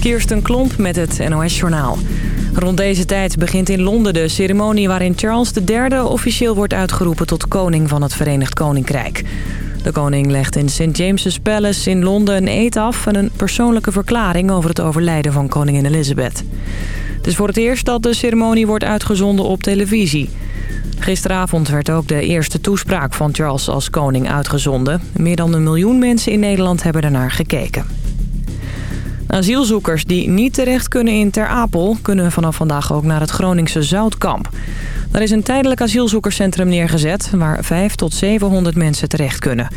Kirsten Klomp met het NOS-journaal. Rond deze tijd begint in Londen de ceremonie waarin Charles III officieel wordt uitgeroepen tot koning van het Verenigd Koninkrijk. De koning legt in St. James's Palace in Londen een eed af en een persoonlijke verklaring over het overlijden van koningin Elizabeth. Het is voor het eerst dat de ceremonie wordt uitgezonden op televisie. Gisteravond werd ook de eerste toespraak van Charles als koning uitgezonden. Meer dan een miljoen mensen in Nederland hebben daarnaar gekeken. Asielzoekers die niet terecht kunnen in Ter Apel... kunnen vanaf vandaag ook naar het Groningse Zoutkamp. Daar is een tijdelijk asielzoekerscentrum neergezet... waar 5 tot 700 mensen terecht kunnen.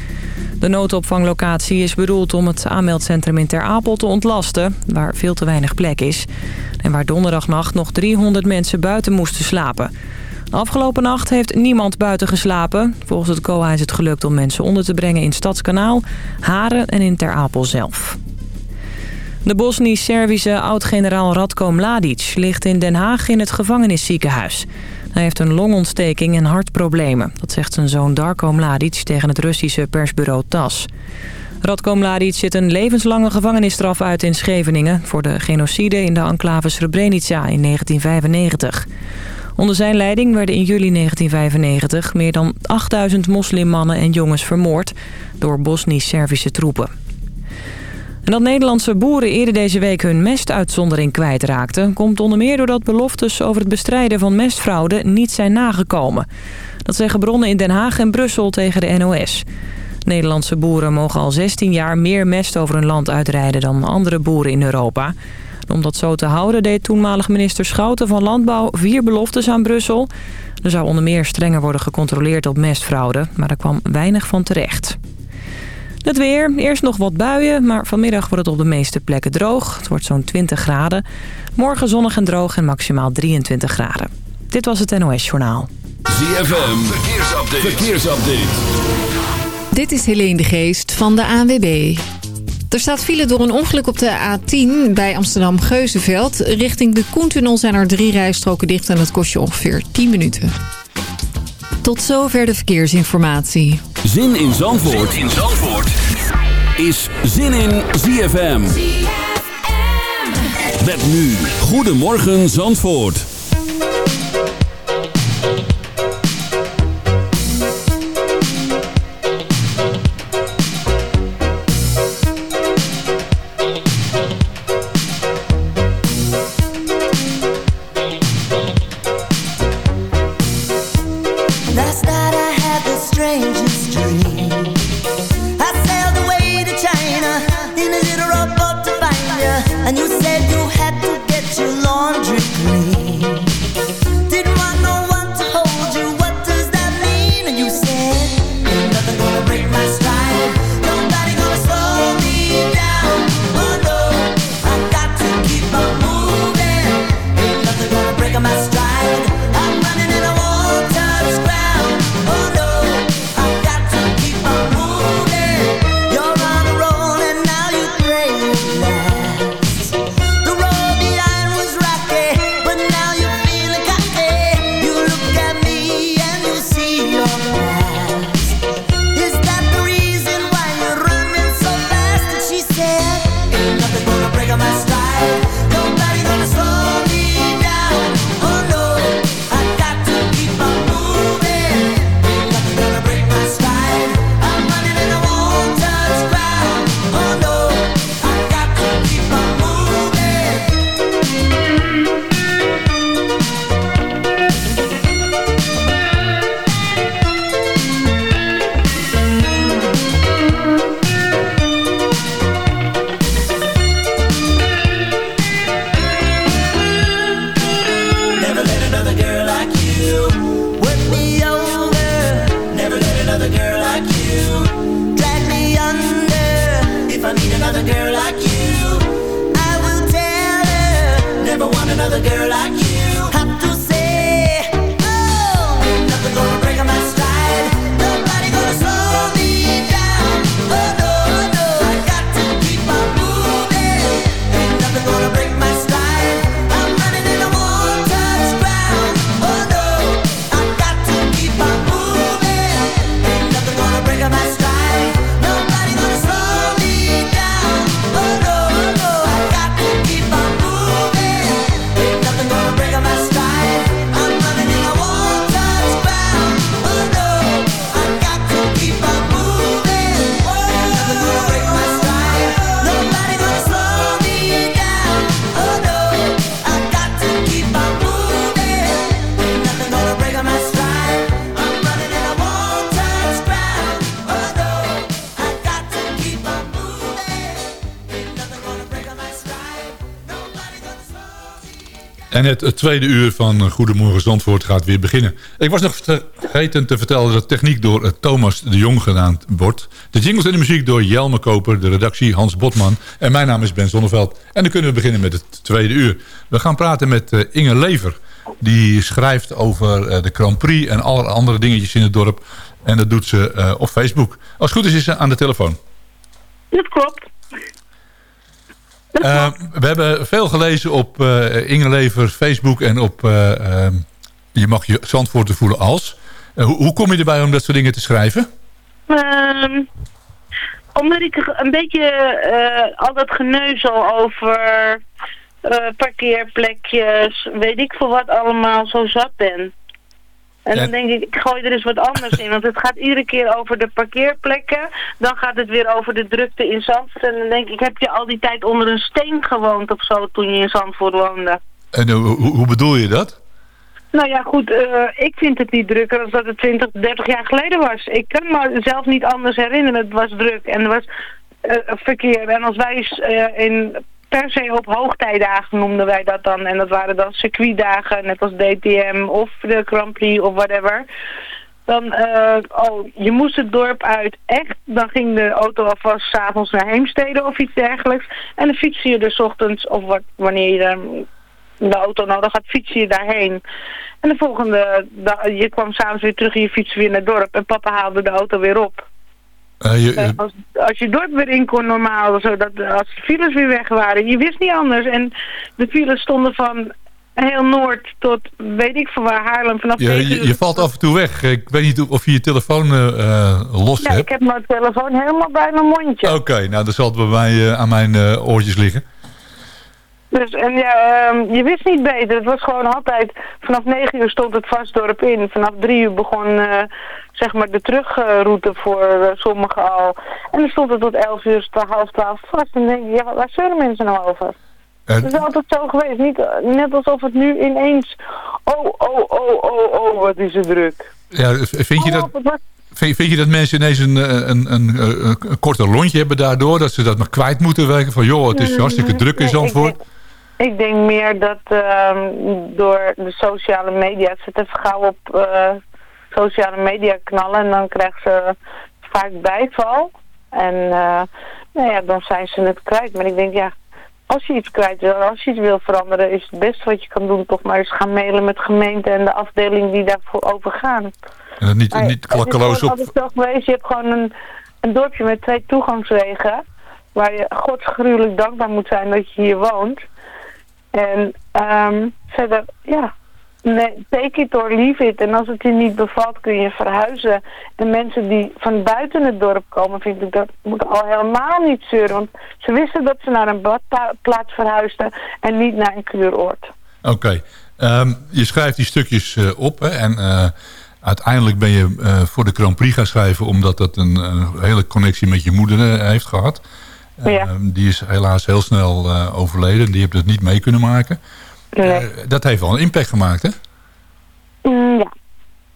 De noodopvanglocatie is bedoeld om het aanmeldcentrum in Ter Apel te ontlasten... waar veel te weinig plek is. En waar donderdagnacht nog 300 mensen buiten moesten slapen. Afgelopen nacht heeft niemand buiten geslapen. Volgens het COA is het gelukt om mensen onder te brengen in Stadskanaal, Haren en in Ter Apel zelf. De Bosnisch-Servische oud-generaal Radko Mladic ligt in Den Haag in het gevangenisziekenhuis. Hij heeft een longontsteking en hartproblemen. Dat zegt zijn zoon Darko Mladic tegen het Russische persbureau TAS. Radko Mladic zit een levenslange gevangenisstraf uit in Scheveningen... voor de genocide in de enclave Srebrenica in 1995. Onder zijn leiding werden in juli 1995 meer dan 8000 moslimmannen en jongens vermoord... door Bosnisch-Servische troepen. En dat Nederlandse boeren eerder deze week hun mestuitzondering kwijtraakten... komt onder meer doordat beloftes over het bestrijden van mestfraude niet zijn nagekomen. Dat zeggen bronnen in Den Haag en Brussel tegen de NOS. Nederlandse boeren mogen al 16 jaar meer mest over hun land uitrijden dan andere boeren in Europa. Om dat zo te houden deed toenmalig minister Schouten van Landbouw vier beloftes aan Brussel. Er zou onder meer strenger worden gecontroleerd op mestfraude, maar er kwam weinig van terecht. Het weer. Eerst nog wat buien, maar vanmiddag wordt het op de meeste plekken droog. Het wordt zo'n 20 graden. Morgen zonnig en droog en maximaal 23 graden. Dit was het NOS Journaal. ZFM. Verkeersupdate. Verkeersupdate. Dit is Helene de Geest van de ANWB. Er staat file door een ongeluk op de A10 bij Amsterdam-Geuzenveld. Richting de Koentunnel zijn er drie rijstroken dicht en dat kost je ongeveer 10 minuten. Tot zover de verkeersinformatie. Zin in Zandvoort, zin in Zandvoort. is Zin in ZFM. ZFM. Met nu. Goedemorgen Zandvoort. En het, tweede uur van Goedemorgen Zandvoort gaat weer beginnen. Ik was nog vergeten te vertellen dat techniek door eh, Thomas de Jong gedaan wordt. De jingles en de muziek door Jelme Koper, de redactie Hans Botman. En mijn naam is Ben Zonneveld. En dan kunnen we beginnen met het tweede uur. We gaan praten met uh, Inge Lever. Die schrijft over uh, de Grand Prix en alle andere dingetjes in het dorp. En dat doet ze op Facebook. Als het goed is, is ze aan de telefoon. Dat klopt. Uh, we hebben veel gelezen op uh, Ingelever, Facebook en op uh, Je mag je Zandvoort te voelen als. Hoe, hoe, kom je erbij om dat soort dingen te schrijven? Um, omdat ik een beetje al dat geneuzel over parkeerplekjes, weet ik veel wat allemaal, zo zat ben. En dan denk ik, ik gooi er eens wat anders in. Want het gaat iedere keer over de parkeerplekken. Dan gaat het weer over de drukte in Zandvoort. En dan denk ik, heb je al die tijd onder een steen gewoond of zo toen je in Zandvoort woonde? En hoe, hoe bedoel je dat? Nou ja, goed, uh, ik vind het niet drukker dan dat het 20, 30 jaar geleden was. Ik kan me zelf niet anders herinneren. Het was druk en er was uh, verkeer. En als wij uh, in per se op hoogtijdagen noemden wij dat dan. En dat waren dan circuitdagen, net als DTM of de Grand Prix of whatever. Dan, uh, oh, je moest het dorp uit, echt. Dan ging de auto alvast s'avonds naar Heemstede of iets dergelijks. En dan fietste je er s ochtends, of wat, wanneer je de auto nodig had, fiets je daarheen. En de volgende, je kwam s'avonds weer terug en je fietste weer naar het dorp. En papa haalde de auto weer op. Uh, je, uh, als, als je dorp weer in kon normaal, zodat als de files weer weg waren, je wist niet anders. En de files stonden van heel Noord tot weet ik van waar Haarlem vanaf ja, je, je, valt af en toe weg. Ik weet niet of je je telefoon uh, los ja, hebt. ik heb mijn telefoon helemaal bij mijn mondje. Oké, okay, nou dan zal het bij mij aan mijn oortjes liggen. Dus en ja, um, je wist niet beter. Het was gewoon altijd, vanaf 9 uur stond het vastdorp in. Vanaf 3 uur begon uh, zeg maar de terugroute voor uh, sommigen al. En dan stond het tot 11 uur, half 12 vast. En dan denk je, ja, waar zullen mensen nou over? Het is altijd zo geweest. Niet, net alsof het nu ineens, oh, oh, oh, oh, oh, wat is het druk. Ja, vind je dat... Vind, je dat mensen ineens een, een, een, een, een korter lontje hebben daardoor? Dat ze dat maar kwijt moeten werken? Van joh, het is hartstikke druk in Zandvoort. Ik denk meer dat uh, door de sociale media, ze te gauw op uh, sociale media knallen en dan krijgen ze vaak bijval. En uh, nou ja, dan zijn ze het kwijt. Maar ik denk, ja, als je iets kwijt wil, als je iets wil veranderen, is het beste wat je kan doen toch maar eens gaan mailen met gemeente en de afdeling die daarvoor over gaan. En dat niet, niet klakkeloos op... Het geweest, je hebt gewoon een, een dorpje met twee toegangswegen, waar je godsgruwelijk dankbaar moet zijn dat je hier woont. En um, verder, ja, take it or leave it. En als het je niet bevalt, kun je verhuizen. En mensen die van buiten het dorp komen, vind ik dat moet al helemaal niet zeuren. Want ze wisten dat ze naar een badplaats verhuisden en niet naar een kuuroord. Oké. Um, je schrijft die stukjes uh, op hè, en uh, uiteindelijk ben je uh, voor de Grand Prix gaan schrijven... omdat dat een hele connectie met je moeder heeft gehad. Ja. Uh, die is helaas heel snel uh, overleden. Die heeft het niet mee kunnen maken. Nee. Uh, dat heeft wel een impact gemaakt, hè? Mm, ja.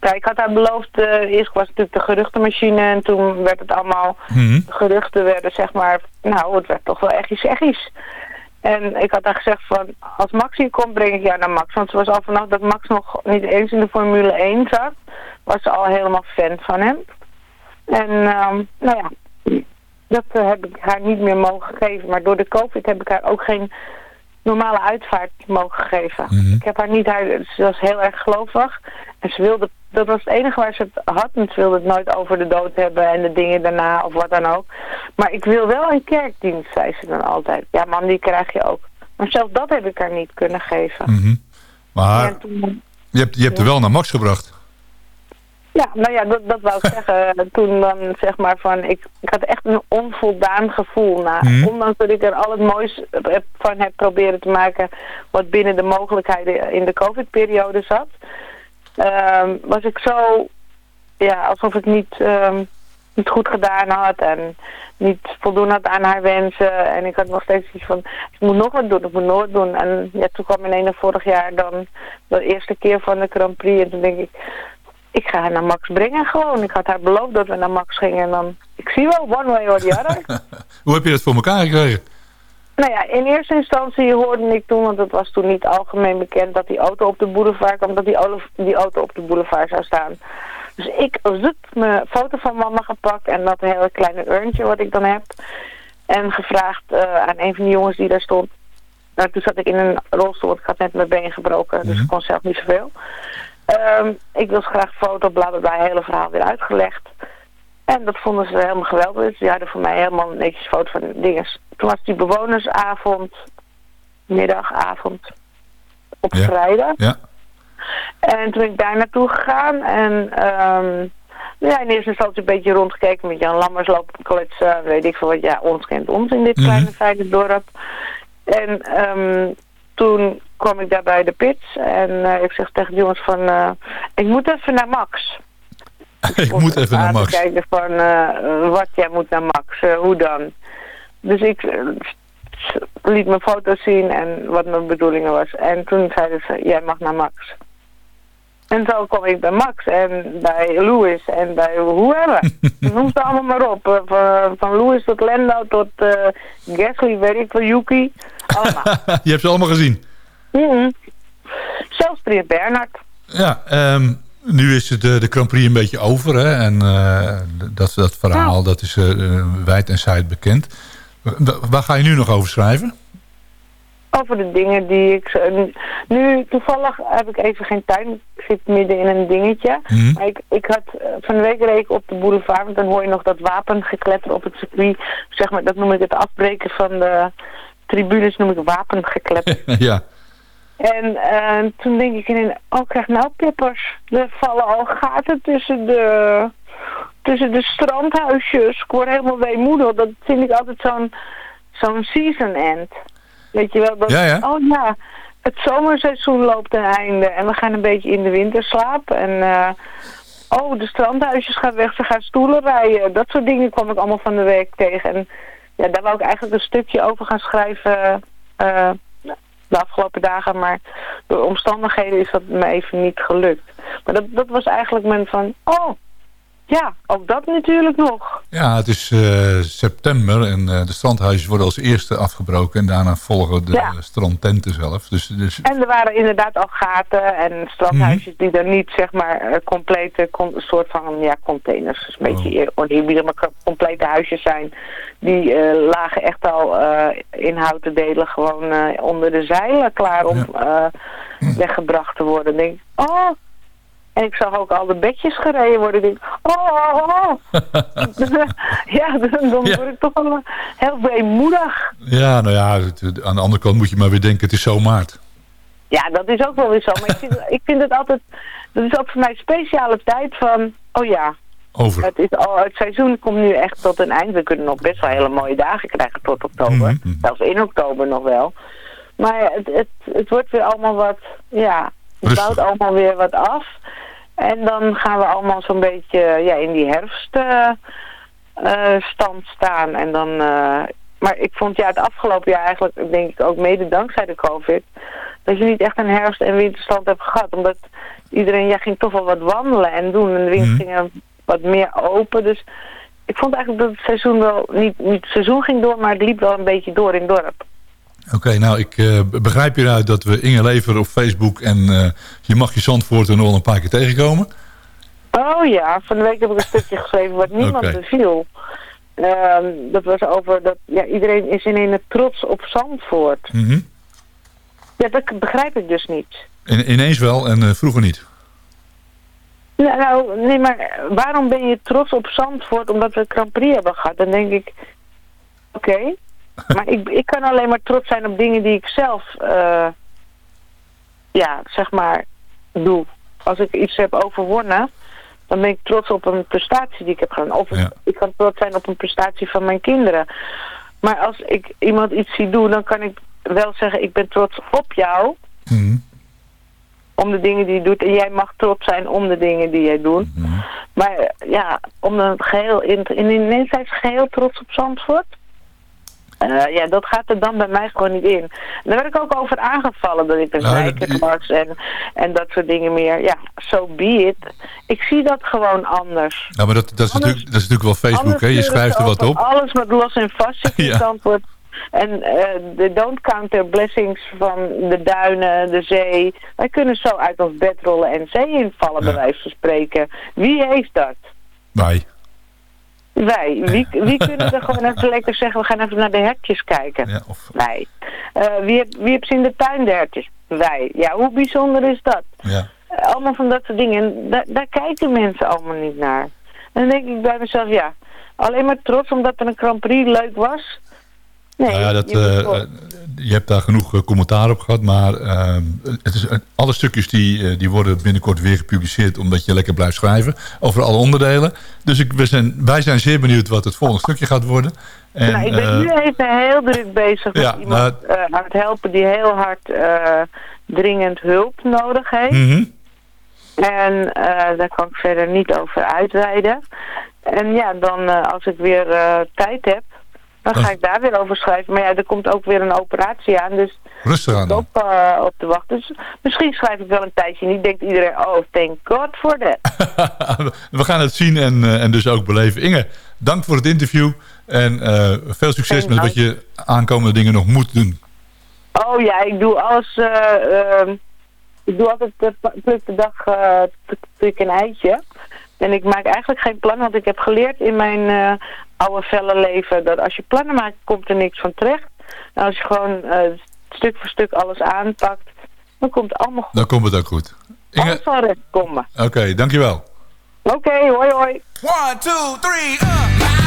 ja. Ik had haar beloofd, eerst was het natuurlijk de geruchtenmachine en toen werd het allemaal, Mhm. mm -hmm. geruchten werden zeg maar, nou het werd toch wel echt echt En ik had haar gezegd van, als Max hier komt breng ik jou naar Max. Want ze was al vanaf dat Max nog niet eens in de Formule 1 zat, was ze al helemaal fan van hem. En um, nou ja, dat uh, heb ik haar niet meer mogen geven. Maar door de COVID heb ik haar ook geen normale uitvaart mogen geven. Mhm. Ik heb haar niet, haar, ze was heel erg gelovig. En ze wilde, dat was het enige waar ze het had. En ze wilde het nooit over de dood hebben en de dingen daarna of wat dan ook. Maar ik wil wel een kerkdienst, zei ze dan altijd. Ja man, die krijg je ook. Maar zelfs dat heb ik haar niet kunnen geven. Mhm. Maar toen- je hebt, je hebt er wel naar Max gebracht. Ja, nou ja, dat, dat wou ik zeggen. Toen dan zeg maar van, ik, ik had echt een onvoldaan gevoel. na. Mhm. Ondanks dat ik er al het moois van heb proberen te maken wat binnen de mogelijkheden in de covid-periode zat. ehm, was ik zo, ja, alsof ik niet, ehm, niet goed gedaan had en niet voldoen had aan haar wensen. En ik had nog steeds iets van, ik moet nog wat doen, ik moet nog wat doen. En ja, toen kwam ineens vorig jaar dan de eerste keer van de Grand Prix. En toen denk ik, ik ga haar naar Max brengen gewoon. Ik had haar beloofd dat we naar Max gingen en dan... Ik zie wel, one way or the other. Hoe heb je dat voor elkaar gekregen? Nou ja, in eerste instantie hoorde ik toen, want het was toen niet algemeen bekend, dat die auto op de boulevard kwam, dat die, die auto op de boulevard zou staan. Dus ik zoek mijn foto van mama gepakt en dat hele kleine urntje wat ik dan heb. En gevraagd uh, aan een van die jongens die daar stond. Nou, toen zat ik in een rolstoel, want ik had net mijn been gebroken, dus ik mhm. kon zelf niet zoveel. Um, ik wil graag foto, bla bla bla, hele verhaal weer uitgelegd. En dat vonden ze helemaal geweldig. Dus die hadden voor mij helemaal netjes foto van dingen. Toen was die bewonersavond, middagavond, op vrijdag. Ja. En toen ben ik daar naartoe gegaan en um, ja, in eerste instantie een beetje rondgekeken met Jan Lammers lopen kletsen, weet ik veel wat, ja, ons kent ons in dit mm -hmm. kleine dorp. En um, toen kwam ik daar bij de pits en uh, ik zeg tegen de jongens van, uh, ik moet even naar Max. ik moet even naar Max. kijken van, uh, wat jij moet naar Max, hoe dan? Dus ik liet mijn foto's zien en wat mijn bedoelingen was. En toen zeiden ze, jij mag naar Max. En zo kom ik bij Max en bij Louis en bij whoever. Noem ze allemaal maar op. Eh, van, van Louis tot Lendo tot uh, Gasly, weet ik veel, Yuki. Allemaal. Je hebt ze allemaal gezien? Mm Zelfs Prins Bernhard. Ja, um, nu is de, de Grand Prix een beetje over. Hè? En uh, dat, dat verhaal dat is uh, wijd en zijd bekend. Waar ga je nu nog over schrijven? over de dingen die ik... Nu, toevallig heb ik even geen tijd. Ik zit midden in een dingetje. Mhm. Maar ik, ik had eh, van de week reek op de boulevard. Want dan hoor je nog dat wapengekletter op het circuit. Zeg maar, dat noem ik het afbreken van de tribunes. Noem ik wapengekletter. ja. En uh, toen denk ik in, oh krijg nou pippers. Er vallen al gaten tussen de, tussen de strandhuisjes. Ik word helemaal weemoedig. Dat vind ik altijd zo'n zo'n season end. Weet je wel, dat, ja, ja. oh ja, het zomerseizoen loopt ten einde en we gaan een beetje in de winterslaap. En uh, oh, de strandhuisjes gaan weg, ze gaan stoelen rijden. Dat soort dingen kwam ik allemaal van de week tegen. En ja, daar wou ik eigenlijk een stukje over gaan schrijven uh, de afgelopen dagen. Maar door omstandigheden is dat me even niet gelukt. Maar dat, dat was eigenlijk mijn van, oh, ja, ook dat natuurlijk nog. Ja, het is uh, september en uh, de strandhuisjes worden als eerste afgebroken. En daarna volgen de ja. strandtenten zelf. Dus, dus... En er waren inderdaad al gaten en strandhuisjes mm -hmm. die er niet, zeg maar, uh, complete soort van ja, containers. Dus een beetje oh. maar complete huisjes zijn. Die lagen echt al in houten delen gewoon onder de zeilen klaar om ja. weggebracht te worden. denk oh, en ik zag ook al de bedjes gereden worden. Ik denk, oh, oh, oh. ja, dan, dan word ik toch wel heel weemoedig. Ja, nou ja, aan de andere kant moet je maar weer denken, het is zo maart. Ja, dat is ook wel weer zo. Maar ik vind, ik vind het altijd, dat is ook voor mij een speciale tijd van, oh ja. Over. Het, is al, het seizoen komt nu echt tot een eind. We kunnen nog best wel hele mooie dagen krijgen tot oktober. Mm -hmm. Zelfs in oktober nog wel. Maar het, het, het wordt weer allemaal wat, ja, het bouwt allemaal weer wat af. En dan gaan we allemaal zo'n beetje ja, in die herfststand uh, staan. En dan, uh, maar ik vond ja, het afgelopen jaar eigenlijk, denk ik ook mede dankzij de COVID, dat je niet echt een herfst- en winterstand hebt gehad. Omdat iedereen ja, ging toch wel wat wandelen en doen. En de winkels gingen wat meer open. Dus ik vond eigenlijk dat het seizoen wel, niet, niet het seizoen ging door, maar het liep wel een beetje door in het dorp. Oké, nou ik uh, begrijp hieruit dat we Inge Lever op Facebook en uh, je mag je Zandvoort er nog een paar keer tegenkomen. Oh ja, van de week heb ik een stukje geschreven wat niemand okay. beviel. Uh, dat was over dat ja, iedereen is in een trots op Zandvoort. Mm -hmm. Ja, dat begrijp ik dus niet. In, ineens wel en uh, vroeger niet. Nou, nou, nee, maar waarom ben je trots op Zandvoort omdat we Grand Prix hebben gehad? Dan denk ik, oké, okay, maar ik, ik kan alleen maar trots zijn op dingen die ik zelf, uh, ja, zeg maar, doe. Als ik iets heb overwonnen, dan ben ik trots op een prestatie die ik heb gedaan. Of ja. ik kan trots zijn op een prestatie van mijn kinderen. Maar als ik iemand iets zie doen, dan kan ik wel zeggen, ik ben trots op jou. Mm. Om de dingen die je doet. En jij mag trots zijn om de dingen die jij doet. Mm. Maar ja, om een geheel, in, in, in geheel trots op Zandvoort. Uh, ja, dat gaat er dan bij mij gewoon niet in. daar werd ik ook over aangevallen dat ik een kijker was en, en dat soort dingen meer. Ja, so be it. Ik zie dat gewoon anders. Ja, maar dat, dat, is, natuurlijk, dat is natuurlijk wel Facebook, hè? Je schrijft er wat op. Alles wat los en vast zit in ja. Zandvoort. En de don't count their blessings van de duinen, de zee. Wij kunnen zo uit ons bed rollen en zee invallen, bij wijze van spreken. Wie heeft dat? Wij. Wij. Wie, wie kunnen er gewoon even lekker zeggen, we gaan even naar de hertjes kijken? Ja, of... Wij. wie, heeft, wie heeft ze in de tuin de hertjes? Wij. Ja, hoe bijzonder is dat? Ja. allemaal van dat soort dingen. En daar, daar kijken mensen allemaal niet naar. En dan denk ik bij mezelf, ja, alleen maar trots omdat er een Grand Prix leuk was. Nee, nou ja, dat, je, je hebt daar genoeg commentaar op gehad, maar uh, het is, alle stukjes die, die worden binnenkort weer gepubliceerd omdat je lekker blijft schrijven over alle onderdelen. Dus ik, we zijn, wij zijn zeer benieuwd wat het volgende stukje gaat worden. En, nou, ik ben nu even heel druk bezig met iemand aan het helpen die heel hard dringend hulp nodig heeft. Mm En daar kan ik verder niet over uitweiden. En ja, dan als ik weer tijd heb, dan ga ik daar weer over schrijven. Maar ja, er komt ook weer een operatie aan. Dus Rustig aan. Op, uh, op te wachten. Dus misschien schrijf ik wel een tijdje. Niet denkt iedereen, oh, thank God for that. We gaan het zien en, uh, en dus ook beleven. Inge, dank voor het interview. En uh, veel succes Geen met wat je aankomende dingen nog moet doen. Oh ja, ik doe alles... ik doe altijd de pluk de dag pluk een eitje. En ik maak eigenlijk geen plan, want ik heb geleerd in mijn uh, oude felle leven dat als je plannen maakt, komt er niks van terecht. En als je gewoon uh, stuk voor stuk alles aanpakt, dan komt het allemaal goed. Dan komt het ook goed. Inge... Alles zal recht komen. Oké, okay, dankjewel. Oké, okay, hoi hoi. One, two, three, uh.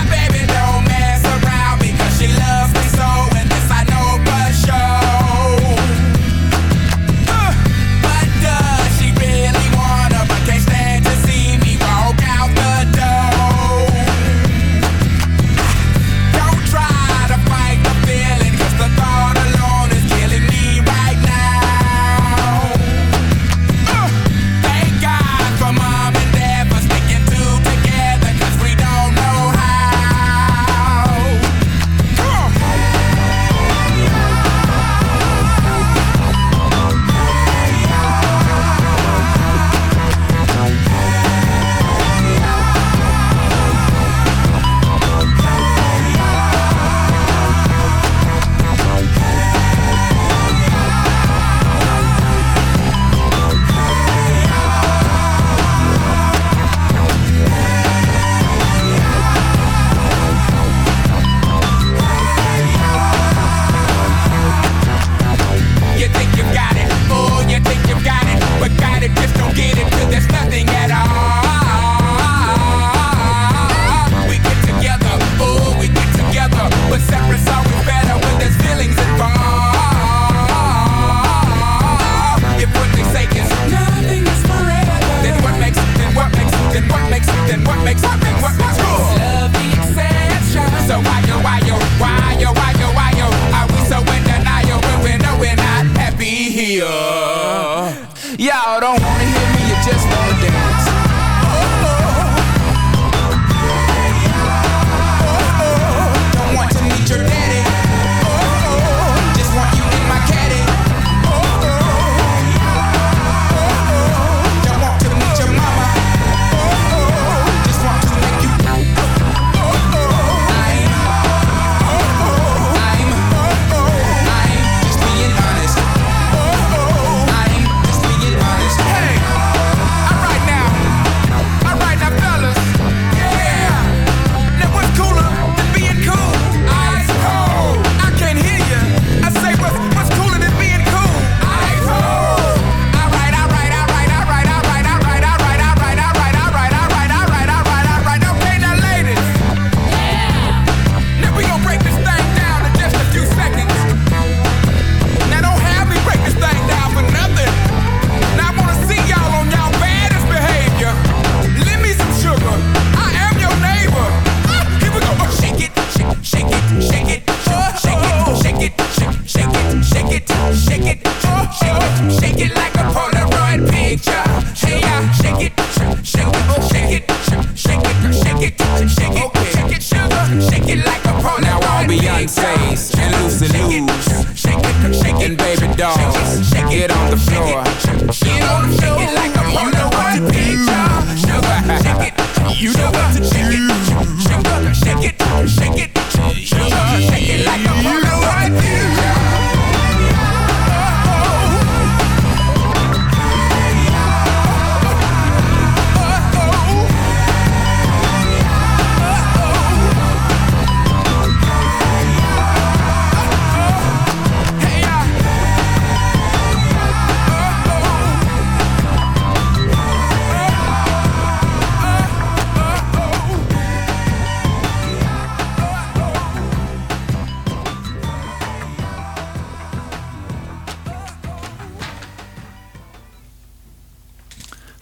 Hey!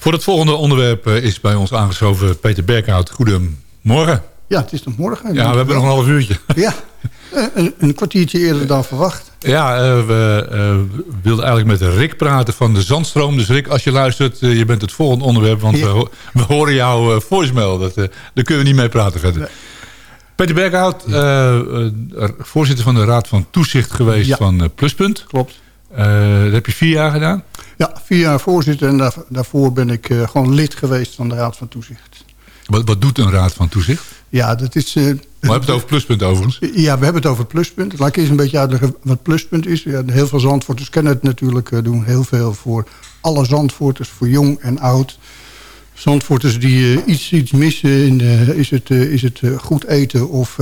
Voor het volgende onderwerp eh, is bij ons aangeschoven Peter Berkhout. Goedemorgen. Ja, het is nog morgen. Ja, we hebben nog een half uurtje. Ja, eh, een, een kwartiertje eerder dan verwacht. Ja, eh, we wilden eigenlijk met Rick praten van de Zandstroom. Dus Rick, als je luistert, je bent het volgende onderwerp. Want Ja. we, ho- we horen jouw voicemail. Dat, daar kunnen we niet mee praten verder. Nee. Peter Berkhout, eh, voorzitter van de Raad van Toezicht geweest Ja. van Pluspunt. Klopt. Dat heb je vier jaar gedaan. Ja, vier jaar voorzitter en daar- daarvoor ben ik eh, gewoon lid geweest van de Raad van Toezicht. Wat, wat doet een Raad van Toezicht? Ja, dat is... eh, We hebben het over Pluspunt overigens. Ja, we hebben het over pluspunt. Laat ik eerst een beetje uitleggen wat pluspunt is. Ja, heel veel Zandvoorters kennen het natuurlijk. eh, doen heel veel voor alle Zandvoorters, voor jong en oud. Zandvoorters die eh, iets, iets missen, in, eh, is het, eh, is het goed eten of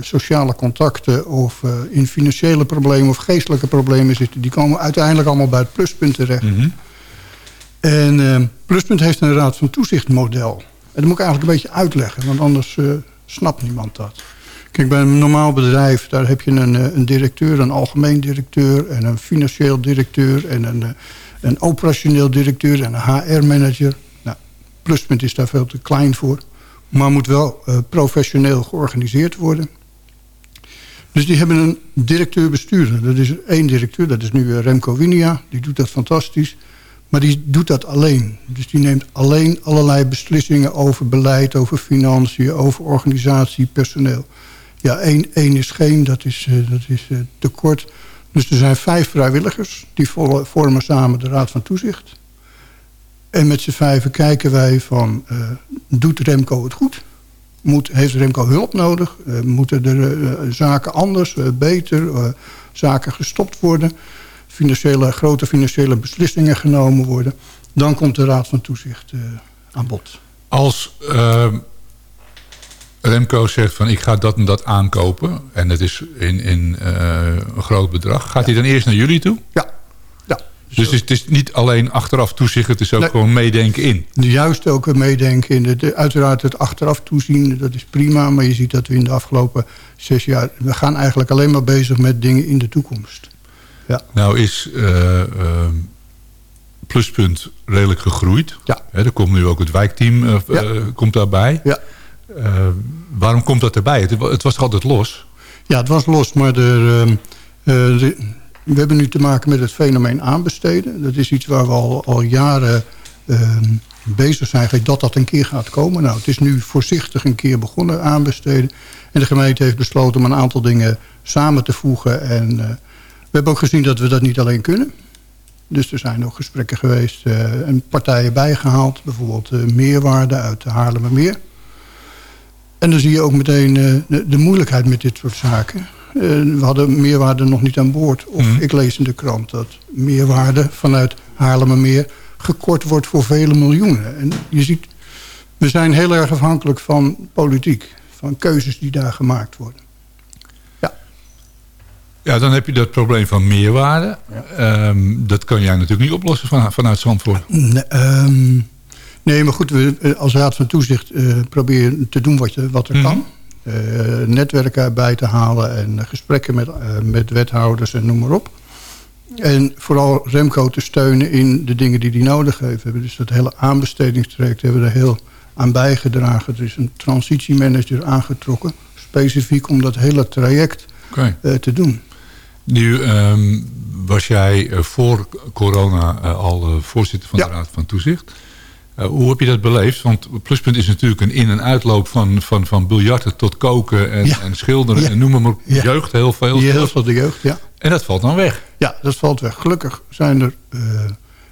sociale contacten... of in financiële problemen of geestelijke problemen zitten... die komen uiteindelijk allemaal bij het pluspunt terecht. Mhm. En Pluspunt heeft een raad van toezichtmodel. En dat moet ik eigenlijk een beetje uitleggen, want anders snapt niemand dat. Kijk, bij een normaal bedrijf, daar heb je een, een directeur, een algemeen directeur... en een financieel directeur en een, een operationeel directeur en een HR-manager. Pluspunt is daar veel te klein voor, maar moet wel eh, professioneel georganiseerd worden. Dus die hebben een directeur-bestuurder. Dat is één directeur, dat is nu eh, Remco Winia. Die doet dat fantastisch. Maar die doet dat alleen. Dus die neemt alleen allerlei beslissingen over beleid, over financiën, over organisatie, personeel. Ja, één, één is geen, dat is, eh, dat is eh, te kort. Dus er zijn vijf vrijwilligers, die vo- vormen samen de Raad van Toezicht. En met z'n vijven kijken wij van, eh, doet Remco het goed? Moet, heeft Remco hulp nodig? Eh, moeten er eh, zaken anders, beter, zaken gestopt worden? Financiële, grote financiële beslissingen genomen worden? Dan komt de Raad van Toezicht aan bod. Als eh, Remco zegt van ik ga dat en dat aankopen... en het is in, in een groot bedrag... gaat hij dan eerst naar jullie toe? Ja. Dus het is, niet alleen achteraf toezicht... het is ook Nee. gewoon meedenken in. Juist ook meedenken in uiteraard het achteraf toezien, dat is prima. Maar je ziet dat we in de afgelopen zes jaar... we gaan eigenlijk alleen maar bezig met dingen in de toekomst. Nou is eh, Pluspunt redelijk gegroeid. Ja. Er komt nu ook het wijkteam eh, Ja. eh, komt daarbij. Ja. Eh, waarom komt dat erbij? Het, het was altijd los? Ja, het was los, maar er, ehm, eh, de- we hebben nu te maken met het fenomeen aanbesteden. Dat is iets waar we al, al jaren ehm, bezig zijn dat dat een keer gaat komen. Nou, het is nu voorzichtig een keer begonnen aanbesteden. En de gemeente heeft besloten om een aantal dingen samen te voegen. En eh, we hebben ook gezien dat we dat niet alleen kunnen. Dus er zijn ook gesprekken geweest eh, en partijen bijgehaald. Bijvoorbeeld eh, meerwaarde uit de Haarlemmermeer. En dan zie je ook meteen de moeilijkheid met dit soort zaken. Eh, we hadden meerwaarde nog niet aan boord. Of Mhm. ik lees in de krant dat meerwaarde vanuit Haarlemmermeer... gekort wordt voor vele miljoenen. En je ziet, we zijn heel erg afhankelijk van politiek. Van keuzes die daar gemaakt worden. Ja, dan heb je dat probleem van meerwaarde. Ehm, dat kan jij natuurlijk niet oplossen van, vanuit Zandvoort. Nee, ehm, nee, maar goed, we, eh, als Raad van Toezicht eh, proberen te doen wat, je, wat er Mhm. kan. Eh, netwerken erbij te halen en eh, gesprekken met, eh, met wethouders en noem maar op. En vooral Remco te steunen in de dingen die hij nodig heeft. We hebben dus dat hele aanbestedingstraject hebben we er heel aan bijgedragen. Er is een transitiemanager aangetrokken. Specifiek om dat hele traject te doen. Nu ehm, was jij voor corona al voorzitter van Ja. de Raad van Toezicht. Eh, hoe heb je dat beleefd? Want Pluspunt is natuurlijk een in- en uitloop van, van, van biljarten tot koken en, Ja. en schilderen Ja. en noem maar. Ja. Jeugd heel veel. Heel veel de jeugd, ja. En dat valt dan weg. Ja, dat valt weg. Gelukkig zijn er eh,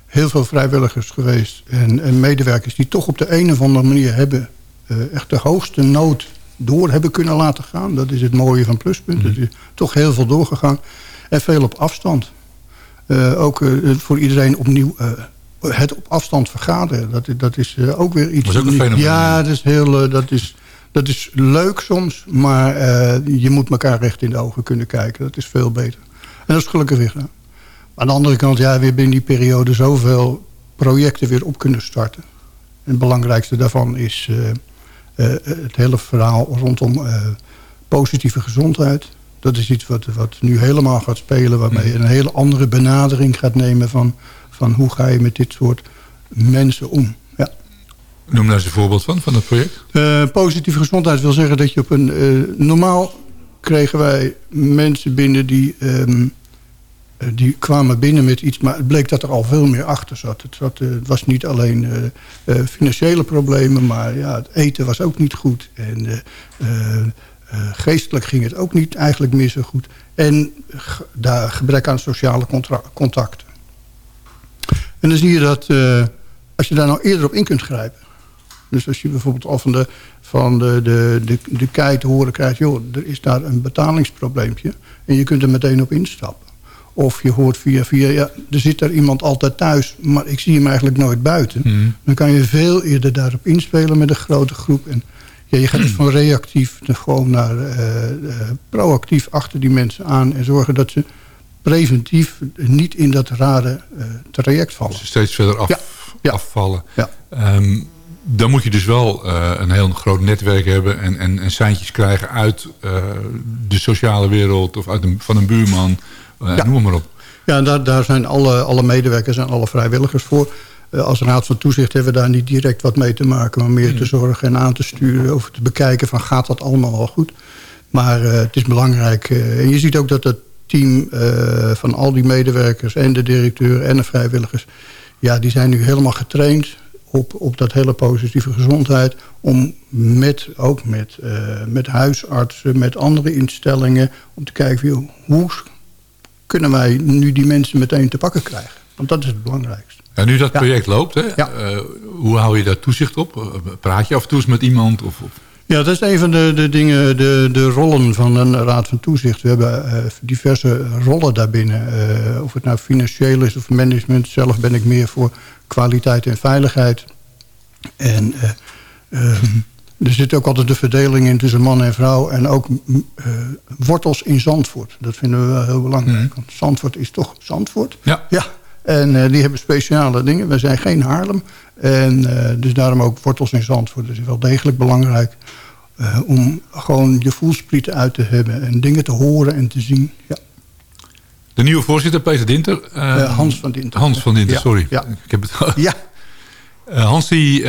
heel veel vrijwilligers geweest... En, en medewerkers die toch op de een of andere manier hebben... eh, echt de hoogste nood door hebben kunnen laten gaan. Dat is het mooie van Pluspunt. Mhm. Het is toch heel veel doorgegaan. En veel op afstand. Ook voor iedereen opnieuw... het op afstand vergaderen, dat, dat is eh, ook weer iets... Dat is ook een fenomeen. Ja, dat is, heel, eh, dat, is, dat is leuk soms, maar eh, je moet elkaar recht in de ogen kunnen kijken. Dat is veel beter. En dat is gelukkig weer gedaan. Aan de andere kant, ja, we hebben in die periode zoveel projecten weer op kunnen starten. En het belangrijkste daarvan is het hele verhaal rondom positieve gezondheid. Dat is iets wat, wat nu helemaal gaat spelen, waarmee je een hele andere benadering gaat nemen van, van hoe ga je met dit soort mensen om. Ja. Noem daar eens een voorbeeld van, van het project. Eh, positieve gezondheid wil zeggen dat je op een... eh, normaal kregen wij mensen binnen die... ehm, eh, die kwamen binnen met iets, maar het bleek dat er al veel meer achter zat. Het, zat, het was niet alleen financiële problemen, maar ja, het eten was ook niet goed. En geestelijk ging het ook niet eigenlijk meer zo goed. En daar gebrek aan sociale contacten. En dan zie je dat eh, als je daar nou eerder op in kunt grijpen. Dus als je bijvoorbeeld al van de, van de, de, de, de kei te horen krijgt... joh, er is daar een betalingsprobleempje... en je kunt er meteen op instappen. Of je hoort via, via ja, er zit daar iemand altijd thuis... maar ik zie hem eigenlijk nooit buiten. Dan kan je veel eerder daarop inspelen met een grote groep. En ja, je gaat dus van reactief naar gewoon naar eh, eh, proactief achter die mensen aan... en zorgen dat ze preventief niet in dat rare eh, traject vallen. Dus steeds verder af, Ja, ja. afvallen. Ja. Ehm, dan moet je dus wel eh, een heel groot netwerk hebben... en, en, en seintjes krijgen uit eh, de sociale wereld... of uit een, van een buurman, noem maar op. Ja, en daar, daar zijn alle, alle medewerkers en alle vrijwilligers voor. Als raad van toezicht hebben we daar niet direct wat mee te maken... maar meer te zorgen en aan te sturen of te bekijken van gaat dat allemaal wel goed. Maar het is belangrijk. en je ziet ook dat het team eh, van al die medewerkers en de directeur en de vrijwilligers... ja, die zijn nu helemaal getraind op, op dat hele positieve gezondheid... om met, ook met, eh, met huisartsen, met andere instellingen... om te kijken hoe kunnen wij nu die mensen meteen te pakken krijgen. Want dat is het belangrijkste. En nu dat Ja. project loopt, hè, Ja. eh, hoe hou je daar toezicht op? Praat je af en toe eens met iemand? Of, of- Ja, dat is een van de, de dingen, de, de rollen van een raad van toezicht. We hebben eh, diverse rollen daarbinnen. Eh, of het nou financieel is of management. Zelf ben ik meer voor kwaliteit en veiligheid. En eh, ehm, er zit ook altijd de verdeling in tussen man en vrouw. En ook wortels in Zandvoort. Dat vinden we wel heel belangrijk. Want Zandvoort is toch Zandvoort. Ja. Ja, en eh, die hebben speciale dingen. We zijn geen Haarlem. En eh, dus daarom ook wortels in Zandvoort. Dat is wel degelijk belangrijk. eh, om gewoon je voelsprieten uit te hebben. En dingen te horen en te zien. Ja. De nieuwe voorzitter, Peter Dinter. eh, Eh, Hans van Dinter. Hans van Dinter, Ja, sorry. ja. Ik heb het, ja, Eh, Hans die,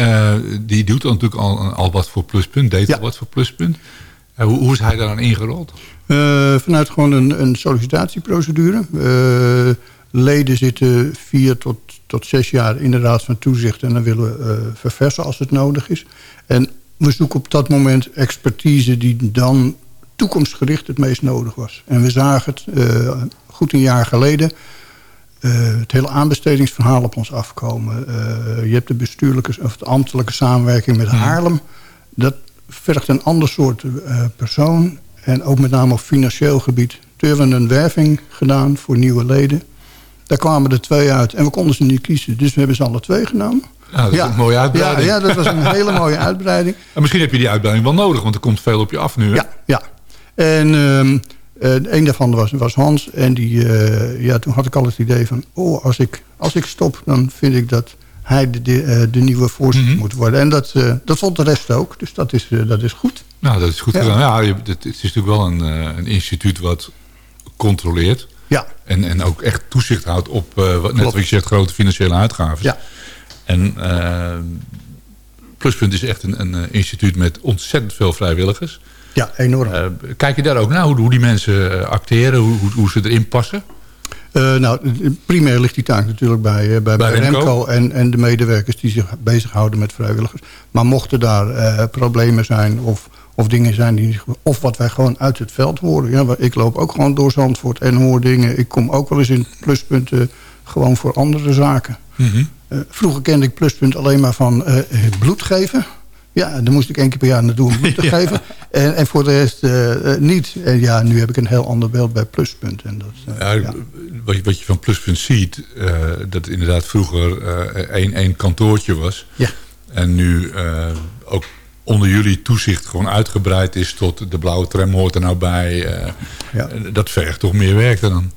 die doet al natuurlijk al, al wat voor pluspunt. Deed Ja. al wat voor pluspunt. Hoe, hoe is hij daaraan ingerold? Vanuit gewoon een, een sollicitatieprocedure. Leden zitten vier tot, tot zes jaar in de Raad van Toezicht... en dan willen we eh, verversen als het nodig is. En we zoeken op dat moment expertise die dan toekomstgericht het meest nodig was. En we zagen het eh, goed een jaar geleden... eh, het hele aanbestedingsverhaal op ons afkomen. Je hebt de bestuurlijke of de ambtelijke samenwerking met Haarlem. Dat vergt een ander soort persoon. En ook met name op financieel gebied. Toen hebben we een werving gedaan voor nieuwe leden. Daar kwamen er twee uit en we konden ze niet kiezen. Dus we hebben ze alle twee genomen. Ja, dat is een mooie uitbreiding. Ja, ja, dat was een hele mooie uitbreiding. En misschien heb je die uitbreiding wel nodig, want er komt veel op je af nu. Hè? Ja, ja. En ehm, eh, een daarvan was, was Hans. En die, eh, ja, toen had ik al het idee van... oh, als ik, als ik stop, dan vind ik dat hij de, de, eh, de nieuwe voorzitter Mhm. moet worden. En dat, dat vond de rest ook. Dus dat is, dat is goed. Nou, dat is goed Ja. gedaan. Ja, het, is natuurlijk wel een, een instituut wat controleert. Ja, En, en ook echt toezicht houdt op, wat, net wat je zegt, grote financiële uitgaven. ja. En eh, Pluspunt is echt een, een eh, instituut met ontzettend veel vrijwilligers. ja enorm. Kijk je daar ook naar, hoe, hoe die mensen acteren, hoe, hoe, hoe ze erin passen? Eh, nou, primair ligt die taak natuurlijk bij, eh, bij, bij Remco. Remco, en, en de medewerkers die zich bezighouden met vrijwilligers. Maar mochten daar eh, problemen zijn of, of dingen zijn die of wat wij gewoon uit het veld horen. Ja, ik loop ook gewoon door Zandvoort en hoor dingen. Ik kom ook wel eens in pluspunten gewoon voor andere zaken. Eh, vroeger kende ik pluspunt alleen maar van bloed geven. Ja, dan moest ik één keer per jaar naartoe om te geven. En, en voor de rest eh, eh, niet. En ja, nu heb ik een heel ander beeld bij pluspunt. En dat, eh, Ja, ja. Wat, je, wat je van Pluspunt ziet, eh, dat inderdaad vroeger één, één kantoortje was. Ja. En nu ook onder jullie toezicht gewoon uitgebreid is tot de blauwe tram hoort er nou bij. Ja. Dat vergt toch meer werk dan.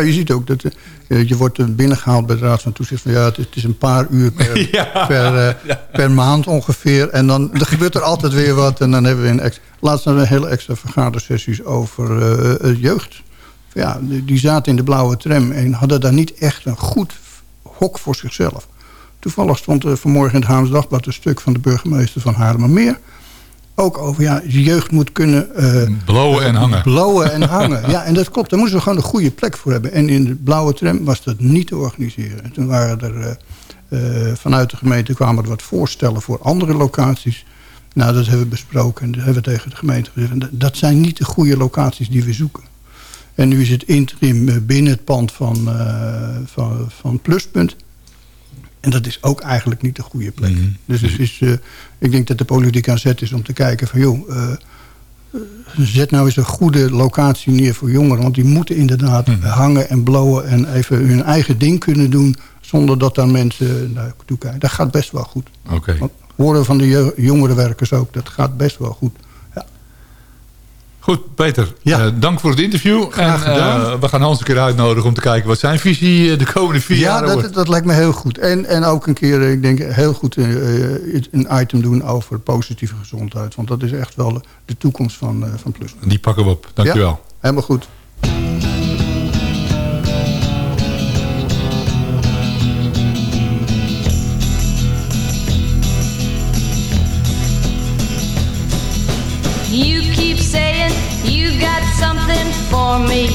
Ja. je ziet ook dat eh, je wordt er binnengehaald bij de Raad van Toezicht. Van, ja, het is, het is een paar uur per, per, eh, per maand ongeveer. En dan er gebeurt er altijd weer wat. En dan hebben we een extra, laatst hadden we een hele extra vergadersessies over eh, eh, jeugd. Ja, die zaten in de blauwe tram en hadden daar niet echt een goed hok voor zichzelf. Toevallig stond er vanmorgen in het Haams Dagblad... een stuk van de burgemeester van Haarlemmermeer. Ook over, ja, jeugd moet kunnen... eh, Blowen en hangen. Blowen en hangen. Ja, en dat klopt. Daar moesten we gewoon een goede plek voor hebben. En in de blauwe tram was dat niet te organiseren. En toen waren er... eh, eh, vanuit de gemeente kwamen er wat voorstellen voor andere locaties. Nou, dat hebben we besproken. En dat hebben we tegen de gemeente gezegd. Dat- zijn niet de goede locaties die we zoeken. En nu is het interim binnen het pand van, van, van Pluspunt. En dat is ook eigenlijk niet de goede plek. Mhm. Dus is, eh, ik denk dat de politiek aan zet is om te kijken van... joh, eh, zet nou eens een goede locatie neer voor jongeren. Want die moeten inderdaad Mhm. hangen en blowen... en even hun eigen ding kunnen doen... zonder dat daar mensen naartoe kijken. Dat gaat best wel goed. Oké. Horen van de jongerenwerkers ook, dat gaat best wel goed. Ja. Goed, Peter. Ja. eh, dank voor het interview. Graag en, eh, we gaan Hans een keer uitnodigen om te kijken wat zijn visie eh, de komende vier Ja, jaar wordt. dat, dat lijkt me heel goed. En, en ook een keer, ik denk, heel goed een item doen over positieve gezondheid. Want dat is echt wel de toekomst van, van Plus. Die pakken we op. Dankjewel. Ja, helemaal goed. For me.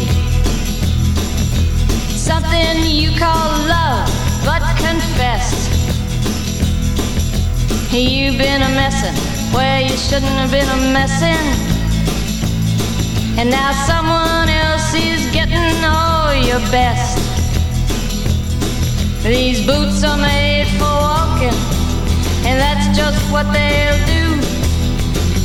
Something you call love, but confess. You've been a messin' where you shouldn't have been a messin'. And now someone else is getting all your best. These boots are made for walking, and that's just what they'll do.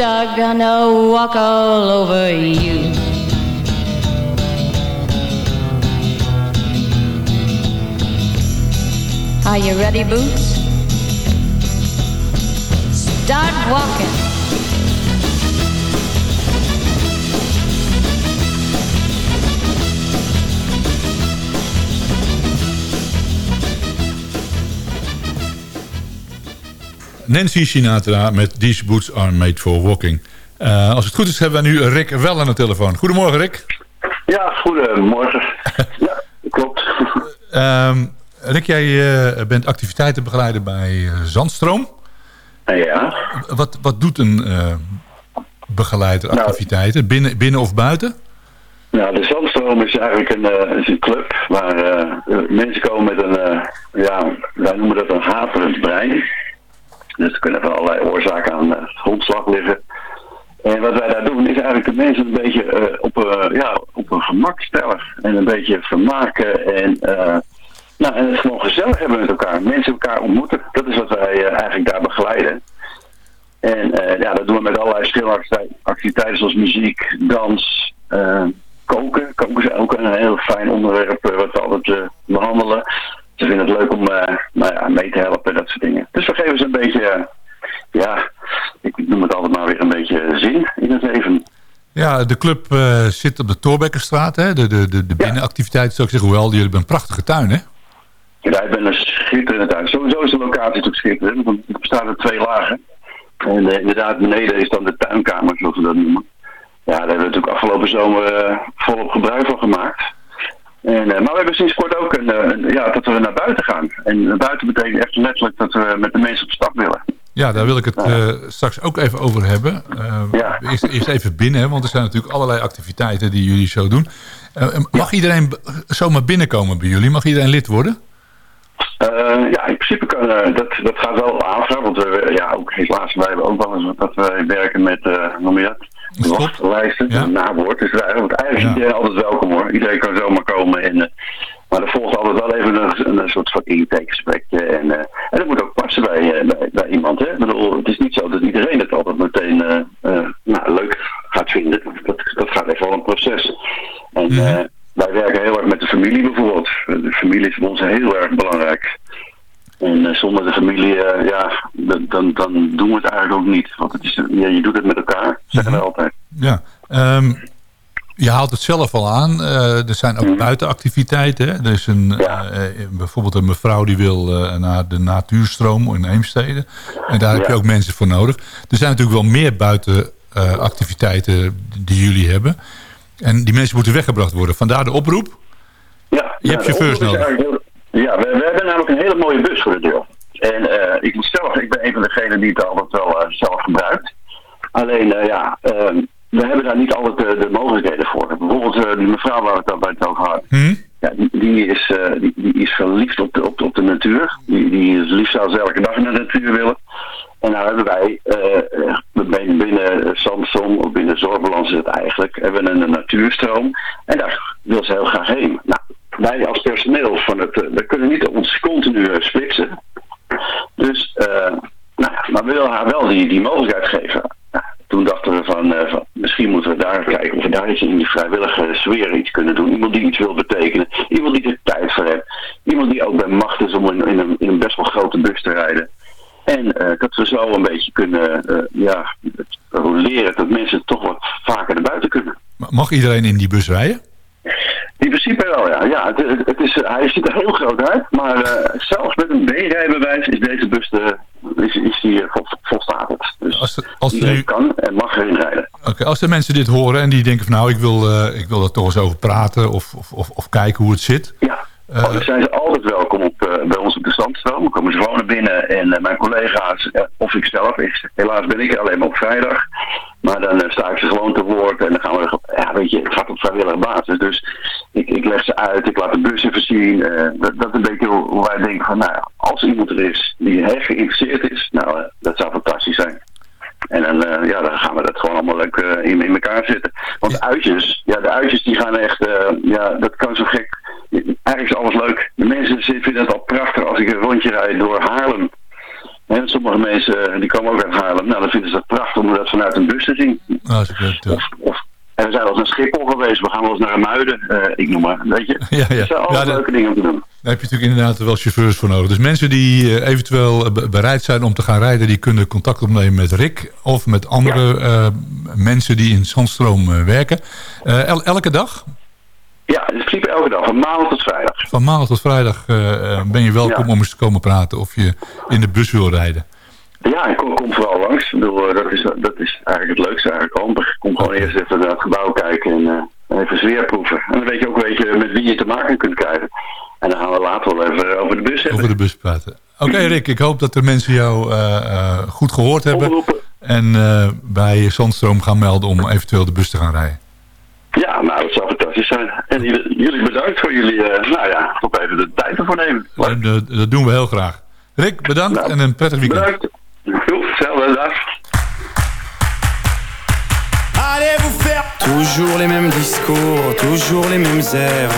are gonna walk all over you. Are you ready, Boots? Start walking. Nancy Sinatra met These Boots Are Made For Walking. Eh, als het goed is hebben we nu Rick wel aan de telefoon. Goedemorgen Rick. Ja, goedemorgen. ja, klopt. Ehm, Rick, jij eh, bent activiteitenbegeleider bij eh, Zandstroom. ja, Wat, wat doet een begeleider Nou. activiteiten? Binnen, binnen of buiten? nou, de Zandstroom is eigenlijk een, is een club waar mensen komen met een, ja, wij noemen dat een haperend brein. Dus er kunnen van allerlei oorzaken aan eh, grondslag liggen. En wat wij daar doen is eigenlijk de mensen een beetje eh, op, eh, ja, op een gemak stellen. En een beetje vermaken en, nou, en het gewoon gezellig hebben met elkaar. Mensen elkaar ontmoeten. Dat is wat wij eigenlijk daar begeleiden. En ja, dat doen we met allerlei verschillende acti- activiteiten zoals muziek, dans, koken. Koken is ook een heel fijn onderwerp wat we altijd eh, behandelen. Ze vinden het leuk om eh, nou ja, mee te helpen, dat soort dingen. Dus we geven ze een beetje, eh, ja, ik noem het altijd maar weer een beetje zin in het leven. Ja, de club eh, zit op de Torbekkenstraat. Hè? De, de, de, de binnenactiviteiten zou ik zeggen. Hoewel, jullie hebben een prachtige tuin, hè? Wij hebben een schitterende tuin. Sowieso is de locatie natuurlijk schitterend, want er bestaan er twee lagen. En inderdaad, beneden is dan de tuinkamer, zoals we dat noemen. Ja, daar hebben we natuurlijk afgelopen zomer volop gebruik van gemaakt. En, eh, maar we hebben sinds kort ook een, eh, een- ja, dat we naar buiten gaan. En naar buiten betekent echt letterlijk dat we met de mensen op stap willen. Ja, daar wil ik het eh, straks ook even over hebben. Ja. eerst, eerst even binnen, want er zijn natuurlijk allerlei activiteiten die jullie zo doen. Mag iedereen zomaar binnenkomen bij jullie? Mag iedereen lid worden? Ja, in principe kan dat, dat gaat wel aanvragen, want we, ja, ook helaas, wij hebben ook wel eens dat we werken met, noem je dat. Wachtlijsten, Ja. nawoord. Dus wij, want eigenlijk Ja. is iedereen altijd welkom hoor, iedereen kan zomaar komen. En, eh, maar er volgt altijd wel even een, een soort van intakegesprekje en, eh, en dat moet ook passen bij, eh, bij, bij iemand. Hè? Ik bedoel, het is niet zo dat iedereen het altijd meteen nou, leuk gaat vinden. Dat, dat gaat echt wel een proces. En Mhm. wij werken heel erg met de familie bijvoorbeeld. De familie is voor ons heel erg belangrijk. En eh, zonder de familie, eh, ja, dan, dan, doen we het eigenlijk ook niet. Want het is, ja, je doet het met elkaar, zeggen we altijd. Ja. Ehm, je haalt het zelf al aan. Eh, er zijn ook buitenactiviteiten. Hè? Er is een, Ja. bijvoorbeeld een mevrouw die wil naar de natuurstroom in Eemstede. En daar heb je Ja. ook mensen voor nodig. Er zijn natuurlijk wel meer buitenactiviteiten die jullie hebben. En die mensen moeten weggebracht worden. Vandaar de oproep. Ja, Je hebt ja, chauffeurs nodig. Ja, we, we hebben namelijk een hele mooie bus voor de deur. En eh, ik moet zelf, ik ben een van degenen die het altijd wel eh, zelf gebruikt. Alleen, eh, ja, eh, we hebben daar niet altijd de, de mogelijkheden voor. Bijvoorbeeld die mevrouw waar we het al bij het over hadden. Hm? Ja, die, die, is, die, die is verliefd op de, op, op de natuur. Die, die is liefst elke dag in de natuur willen. En nou hebben wij binnen, binnen Samsung, of binnen Zorgbalans is het eigenlijk, hebben we een, een natuurstroom. En daar wil ze heel graag heen. Nou, wij als personeel van het, eh, we kunnen niet ons continu eh, splitsen. Dus, eh, nou maar we willen haar wel die, die mogelijkheid geven. Toen dachten we van, misschien moeten we daar kijken of we daar iets in die vrijwillige sfeer iets kunnen doen. Iemand die iets wil betekenen. Iemand die er tijd voor heeft. Iemand die ook bij macht is om in, een, in een best wel grote bus te rijden. En dat we zo een beetje kunnen ja, leren dat mensen toch wat vaker naar buiten kunnen. Mag iedereen in die bus rijden? In principe wel, ja. ja het, het- het is, eh, hij ziet er heel groot uit, maar eh, zelfs met een B-rijbewijs is deze bus de, is, is die, eh, vol, volstaat. Dus Als, als, kan en mag erin rijden. Oké, als de mensen dit horen en die denken van nou ik wil, eh, ik wil er toch eens over praten of, of, of, of kijken hoe het zit. Ja, Eh, zijn ze altijd welkom op, eh, bij ons op de zandstroom. Komen ze gewoon naar binnen en eh, mijn collega's, of ik zelf, ik, helaas ben ik er alleen maar op vrijdag. Maar dan sta ik ze gewoon te woord en dan gaan we, ja weet je, het gaat op vrijwillige basis. Dus ik, ik leg ze uit, ik laat de bus even zien. eh, dat, dat een beetje hoe, wij denken van, nou als iemand er is die heel geïnteresseerd is, nou, dat zou fantastisch zijn. En dan, eh, ja, dan gaan we dat gewoon allemaal leuk eh, in, in elkaar zetten. Want de uitjes, ja, de uitjes die gaan echt, eh, ja, dat kan zo gek. Eigenlijk is alles leuk. De mensen vinden het al prachtig als ik een rondje rijd door Haarlem. En sommige mensen die komen ook uit Haarlem. Nou, dan vinden ze het prachtig om dat vanuit een bus te zien. als ik het, eh, Of, of, en we zijn wel eens naar Schiphol geweest. We gaan wel eens naar Muiden. ik noem maar, weet je. Ja, ja. Het zijn allemaal Ja, leuke dingen om te doen. Daar heb je natuurlijk inderdaad wel chauffeurs voor nodig. Dus mensen die eh, eventueel eh, be- bereid zijn om te gaan rijden... die kunnen contact opnemen met Rick of met andere eh, mensen die in Zandstroom werken. El- elke dag, Ja, in principe elke dag, van maandag tot vrijdag. van maandag tot vrijdag, ben je welkom Ja. om eens te komen praten... of je in de bus wil rijden. Ja, ik kom, kom vooral langs. Ik bedoel, dat, is, dat is eigenlijk het leukste eigenlijk. Gewoon, kom gewoon eerst even naar het gebouw kijken en even sfeer proeven. En dan weet je ook weet je, met wie je te maken kunt krijgen. En dan gaan we later wel even over de bus hebben. Over de bus praten. Oké Rick, ik hoop dat de mensen jou eh, eh, goed gehoord hebben... Omroepen. en eh, bij Zandstroom gaan melden om eventueel de bus te gaan rijden. Ja, nou, dat zou fantastisch zijn. En jullie bedankt voor jullie, eh, nou ja, toch even de tijd ervoor nemen. En, eh, dat doen we heel graag. Rick, bedankt Nou, en een prettig weekend. Bedankt. Goed, hetzelfde dag. Allez vous faire Toujours les mêmes discours, toujours les mêmes airs.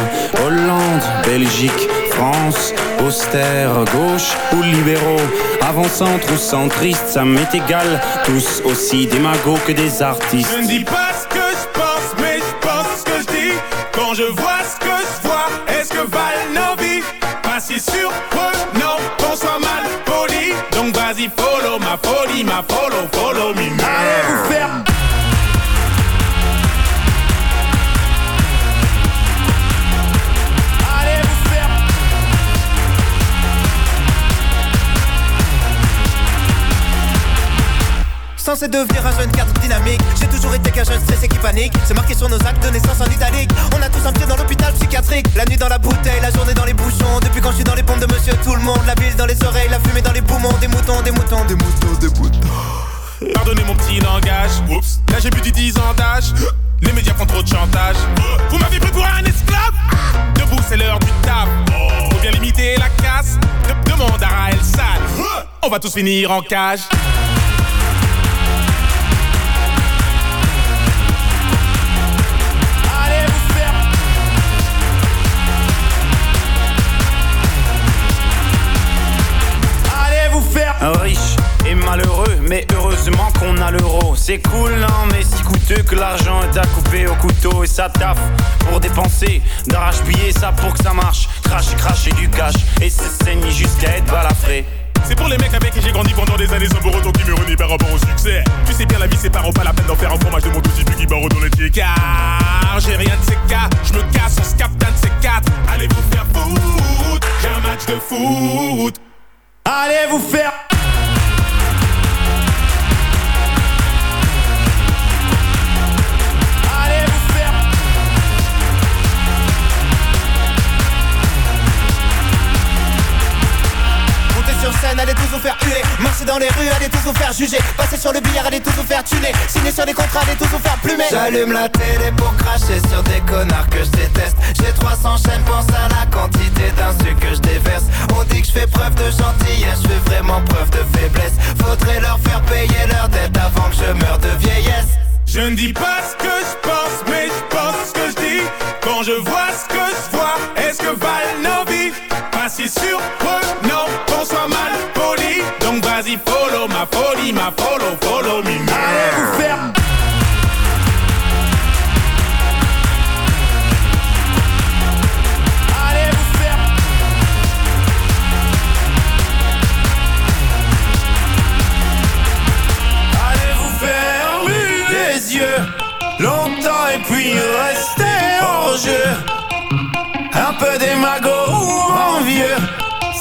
Hollande, Belgique, France, austère, gauche ou libéraux. Avant-centre ou centriste, ça m'est égal. Tous aussi démagos que des artistes. Je ne dis pas ce que je pense, mais je pense ce que je dis. Quand je vois ce que je vois, est-ce que valent nos vies Pas si surprenant qu'on soit mal poli. Donc vas-y, follow ma folie, ma follow, follow me. Allez vous faire censé devenir un jeune cadre dynamique. J'ai toujours été qu'un jeune stressé qui panique. C'est marqué sur nos actes de naissance en italique. On a tous un pied dans l'hôpital psychiatrique. La nuit dans la bouteille, la journée dans les bouchons. Depuis quand je suis dans les pompes de monsieur tout le monde. La bise dans les oreilles, la fumée dans les poumons. Des moutons, des moutons, des moutons, des moutons. Pardonnez mon petit langage. Oups. Là j'ai plus de 10 ans d'âge. Les médias font trop de chantage. Vous m'avez pris pour un esclave Debout, c'est l'heure du taf. Faut bien limiter la casse. De demande à Raël Sal. On va tous finir en cage. Riche et malheureux, mais heureusement qu'on a l'euro. C'est cool, non, mais si coûteux que l'argent est à couper au couteau et ça taffe pour dépenser. D'arrache-pied, ça pour que ça marche. Cracher, cracher du cash et se saigner jusqu'à être balafré. C'est pour les mecs avec qui j'ai grandi pendant des années sans autant qui me renient par rapport au succès. Tu sais bien, la vie c'est pas pas la peine d'en faire un fromage de mon tout type qui barre dans les car j'ai rien de ces cas. Je me casse, on se capte un de ces quatre. Allez vous faire foutre, j'ai un match de foot. Allez vous faire. Scène, allez tous vous faire huer. Marcher dans les rues, allez tous vous faire juger. Passer sur le billard, allez tous vous faire tuner Signer sur les contrats, allez tous vous faire plumer. J'allume la télé pour cracher sur des connards que je déteste. J'ai 300 chaînes, pense à la quantité d'insultes que je déverse. On dit que je fais preuve de gentillesse, je fais vraiment preuve de faiblesse. Faudrait leur faire payer leur dette avant que je meure de vieillesse. Je ne dis pas ce que je pense, mais je pense ce que je dis. Quand je vois ce que je vois, est-ce que valent nos vies Pas si surprenant? qu'on soit Donc vas-y, follow ma folie, ma follow, follow me. Allez vous faire Longtemps et puis rester hors jeu. Un peu démago ou envieux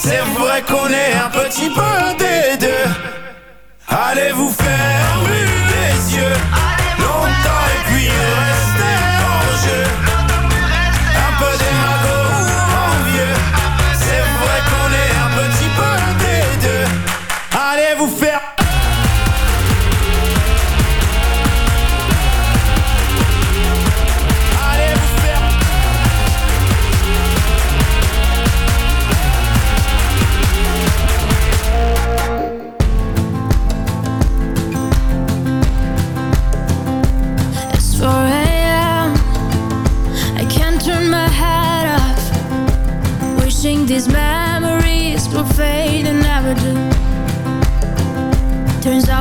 C'est vrai qu'on est un petit peu des deux. Allez vous fermer les yeux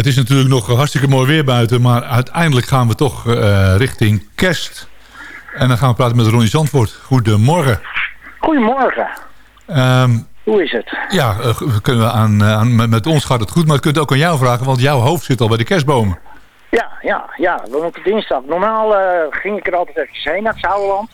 Het is natuurlijk nog hartstikke mooi weer buiten... maar uiteindelijk gaan we toch eh, richting kerst. En dan gaan we praten met Ronnie Zandvoort. Goedemorgen. Goedemorgen. Ehm, Hoe is het? ja, eh, we kunnen we aan, eh, aan, met- ons gaat het goed... maar ik kunt ook aan jou vragen... want jouw hoofd zit al bij de kerstbomen. Ja, ja, ja. We moeten dinsdag. Normaal ging ik er altijd eventjes heen naar het Zouwerland.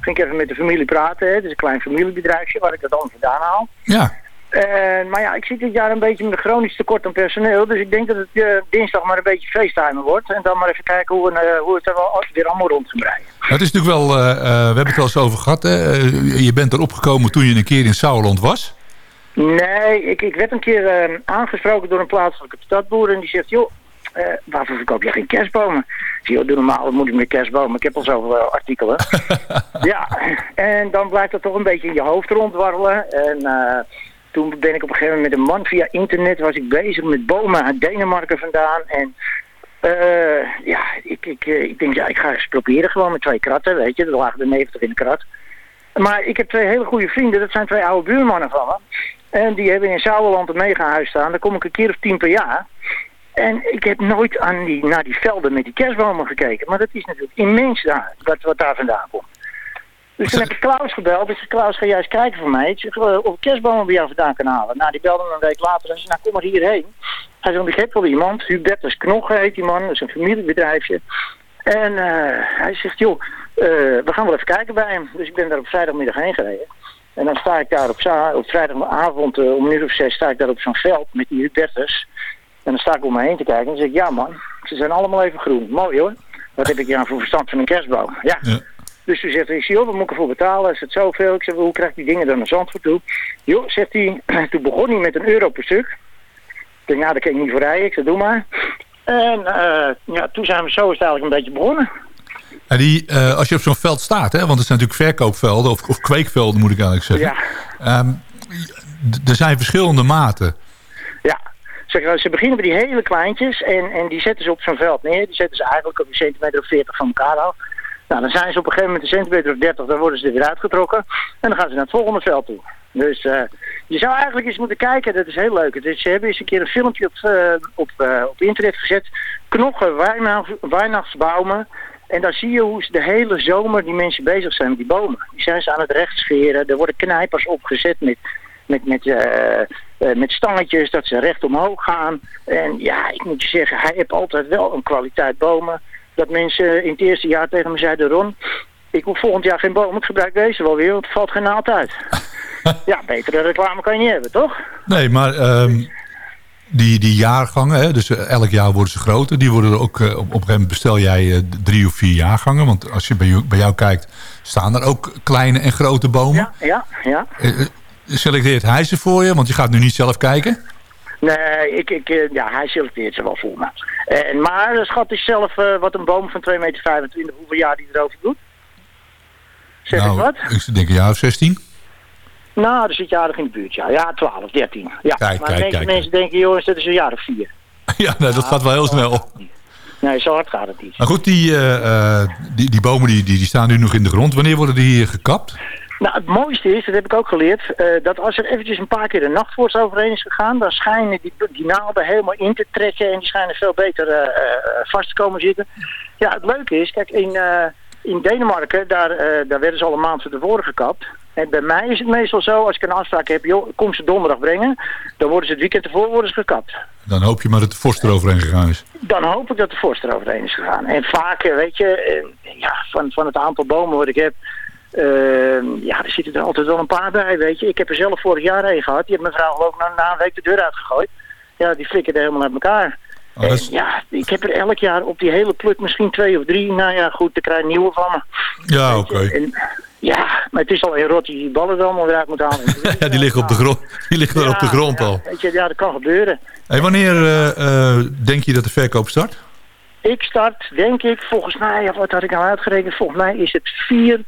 Ging ik even met de familie praten. Hè. Het is een klein familiebedrijfje waar ik dat dan vandaan haal. Ja. En, maar ja, ik zit dit jaar een beetje met een chronisch tekort aan personeel. Dus ik denk dat het eh, dinsdag maar een beetje facetimen wordt. En dan maar even kijken hoe, we, eh, hoe het er wel weer allemaal rond gaan breien. Het is natuurlijk wel... eh, eh, we hebben het wel eens over gehad. Hè? Eh, je bent erop gekomen toen je een keer in Sauerland was. Nee, ik, ik werd een keer eh, aangesproken door een plaatselijke stadboer. En die zegt, joh, eh, waarvoor verkoop je geen kerstbomen? Ik zeg, joh, doe normaal, wat moet ik met kerstbomen? Ik heb al zoveel eh, artikelen. ja, en dan blijft dat toch een beetje in je hoofd rondwarrelen. En eh, toen ben ik op een gegeven moment met een man via internet... was ik bezig met bomen uit Denemarken vandaan. En eh, ja, ik, ik, eh, ik denk, ja, ik ga eens proberen gewoon met twee kratten, weet je. Er lagen er 90 in de krat. Maar ik heb twee hele goede vrienden, dat zijn twee oude buurmannen van me. En die hebben in Sauerland een megahuis staan. Daar kom ik een keer of tien per jaar. En ik heb nooit aan die, naar die velden met die kerstbomen gekeken. Maar dat is natuurlijk immens daar, wat, wat daar vandaan komt. Dus toen heb ik Klaus gebeld. Ik zeg, Klaus, ga jij eens kijken voor mij. Ik zeg, eh, of ik kerstbomen bij jou vandaan kan halen. Nou, die belde me een week later en zei, nou, kom maar hierheen. Hij zei, ik heb wel iemand. Hubertus Knogge heet die man. Dat is een familiebedrijfje. En eh, hij zegt, joh, eh, we gaan wel even kijken bij hem. Dus ik ben daar op vrijdagmiddag heen gereden. En dan sta ik daar op, za- op vrijdagavond om een uur of zes sta ik daar op zo'n veld met die Hubertus. En dan sta ik om me heen te kijken en dan zeg ik, ja man, ze zijn allemaal even groen. Mooi hoor. Wat heb ik hier aan voor verstand van een kerstboom? Ja. Dus toen zegt hij, joh, wat moet ik ervoor betalen? Is het zoveel? Ik zeg, hoe krijg ik die dingen dan naar Zandvoort toe? Joh, zegt hij, toen begon hij met een euro per stuk. Ik denk, nou, daar kan ik niet voor rijden. Ik zeg, doe maar. En eh, ja, toen zijn we zo is het eigenlijk een beetje begonnen. En die, eh, als je op zo'n veld staat, hè, want het zijn natuurlijk verkoopvelden... of, of kweekvelden moet ik eigenlijk zeggen. Ehm, d- er zijn verschillende maten. Ja, ze, ze beginnen bij die hele kleintjes en, en die zetten ze op zo'n veld neer. Die zetten ze eigenlijk op een centimeter of 40 van elkaar af. Nou, dan zijn ze op een gegeven moment een centimeter of 30, dan worden ze er weer uitgetrokken. En dan gaan ze naar het volgende veld toe. Dus eh, je zou eigenlijk eens moeten kijken, dat is heel leuk. Dus ze hebben eens een keer een filmpje op, eh, op, eh, op internet gezet. Knoggen weihnachts- weihnachtsbomen. En dan zie je hoe ze de hele zomer die mensen bezig zijn met die bomen. Die zijn ze aan het rechtscheren. Er worden knijpers opgezet met, met, met, met stangetjes dat ze recht omhoog gaan. En ja, ik moet je zeggen, hij heeft altijd wel een kwaliteit bomen. Dat mensen in het eerste jaar tegen me zeiden, Ron, ik hoef volgend jaar geen boom, ik gebruik deze wel weer, want er valt geen naald uit. ja, betere reclame kan je niet hebben, toch? Nee, maar ehm, die, die jaargangen, hè, dus eh, elk jaar worden ze groter. Die worden er ook, eh, op, op een gegeven moment bestel jij eh, drie of vier jaargangen. Want als je bij, jou- bij jou kijkt, staan er ook kleine en grote bomen. Ja, ja. Eh, eh, selecteert hij ze voor je? Want je gaat nu niet zelf kijken. Nee, ik, ik, eh, ja, hij selecteert ze wel voor me. En maar eh, schat is zelf eh, wat een boom van 2,25 meter, hoeveel jaar die erover doet? Zeg ik wat? Nou, ik denk een jaar of 16. Nou, dan zit je aardig in de buurt, ja. Ja, 12, 13. Ja. Kijk, maar kijk, mensen, kijk, mensen denken, jongens, dat is een jaar of vier. ja, dat gaat wel heel snel. Nee, zo hard gaat het niet. Maar goed, die, die, die bomen die, die, die staan nu nog in de grond. Wanneer worden die hier gekapt? Nou, het mooiste is, dat heb ik ook geleerd, eh, dat als er eventjes een paar keer de nachtvorst overheen is gegaan, dan schijnen die, die naalden helemaal in te trekken en die schijnen veel beter eh, vast te komen zitten. Ja, het leuke is, kijk, in, in Denemarken, daar, daar werden ze al een maand van tevoren gekapt. En bij mij is het meestal zo, als ik een afspraak heb, joh, kom ze donderdag brengen. Dan worden ze het weekend ervoor worden ze gekapt. Dan hoop je maar dat de vorst eroverheen gegaan is. Dan hoop ik dat de vorst eroverheen is gegaan. En vaak, weet je, ja, van, van het aantal bomen wat ik heb, eh, ja, er zitten er altijd wel een paar bij, weet je. Ik heb er zelf vorig jaar een gehad. Die heeft mijn vrouw ook na, na een week de deur uitgegooid. Ja, die flikkerde helemaal uit elkaar. Oh, dat is- En ja, ik heb er elk jaar op die hele pluk misschien twee of drie. Nou ja, goed, dan krijg je nieuwe van me. Ja, oké. Ja, maar het is al een rot die die ballen er allemaal weer uit moet halen. Ja, die liggen op de grond, die liggen er op de grond ja, al. Weet je, ja, dat kan gebeuren. Hey, wanneer eh, eh, denk je dat de verkoop start? Ik start, denk ik, volgens mij, wat had ik nou uitgerekend? Volgens mij is het 4,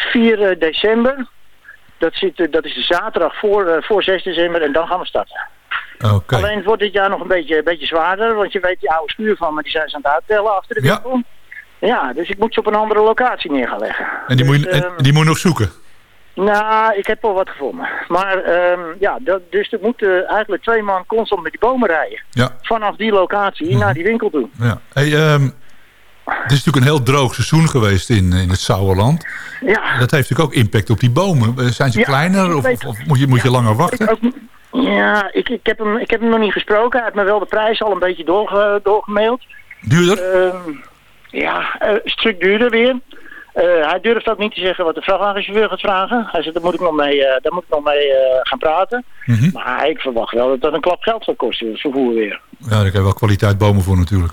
4 december. Dat, zit, eh, dat is de zaterdag voor, eh, voor 6 december en dan gaan we starten. Oké. Alleen het wordt dit jaar nog een beetje, een beetje zwaarder, want je weet die oude schuur van me, die zijn ze aan het uittellen achter de Ja. winkel. Ja, dus ik moet ze op een andere locatie neer gaan leggen. En die, moet je, Dus, en ehm, die moet je nog zoeken? Nou, ik heb al wat gevonden. Maar ehm, ja, dat, dus er moeten eigenlijk twee man constant met die bomen rijden. Ja. Vanaf die locatie Mhm. naar die winkel toe. ja. Hey, ehm, het is natuurlijk een heel droog seizoen geweest in, in het Sauerland. Ja. Dat heeft natuurlijk ook impact op die bomen. Eh, Zijn ze Ja, kleiner of, moet je, moet je langer wachten? Ik ook niet- ja, ik, ik, heb hem, ik heb hem nog niet gesproken. Hij heeft me wel de prijs al een beetje doorge, doorgemaild. Duurder? Ehm, ja, eh, een stuk duurder weer. Eh, hij durft ook niet te zeggen wat de vrachtwagenchauffeur gaat vragen. Hij zegt, daar moet ik nog mee, eh, daar moet ik nog mee eh, gaan praten. Mhm. Maar ik verwacht wel dat dat een klap geld zal kosten, het vervoer weer. Ja, daar heb je wel kwaliteit bomen voor natuurlijk.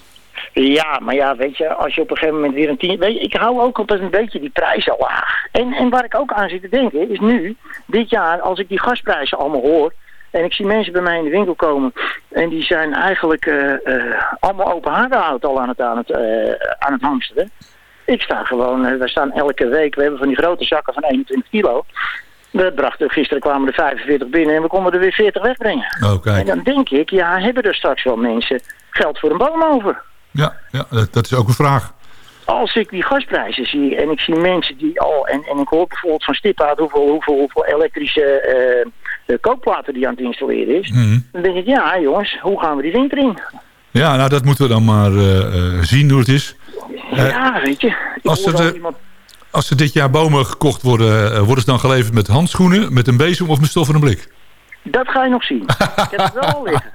Ja, maar ja, weet je, als je op een gegeven moment weer een tien... Weet je, ik hou ook altijd een beetje die prijzen laag. En, en waar ik ook aan zit te denken, is nu, dit jaar, als ik die gasprijzen allemaal hoor... en ik zie mensen bij mij in de winkel komen... en die zijn eigenlijk eh, eh, allemaal open haardenhout al aan het, aan, het, eh, aan het hamsteren. Ik sta gewoon, wij staan elke week, we hebben van die grote zakken van 21 kilo... We brachten, gisteren kwamen er 45 binnen en we konden er weer 40 wegbrengen. Oh, En dan denk ik, ja, hebben er straks wel mensen geld voor een boom over? Ja, ja dat, is ook een vraag. als ik die gasprijzen zie en ik zie mensen die al... En, en ik hoor bijvoorbeeld van Stip uit hoeveel, hoeveel, hoeveel elektrische eh, kookplaten die aan het installeren is. Mhm. Dan denk ik, ja jongens, hoe gaan we die winter in? Ja, nou dat moeten we dan maar eh, zien hoe het is. Ja, weet je. Ik als er iemand... Als er dit jaar bomen gekocht worden, worden ze dan geleverd met handschoenen, met een bezem of met stof en een blik? Dat ga je nog zien. ik heb ze wel al liggen.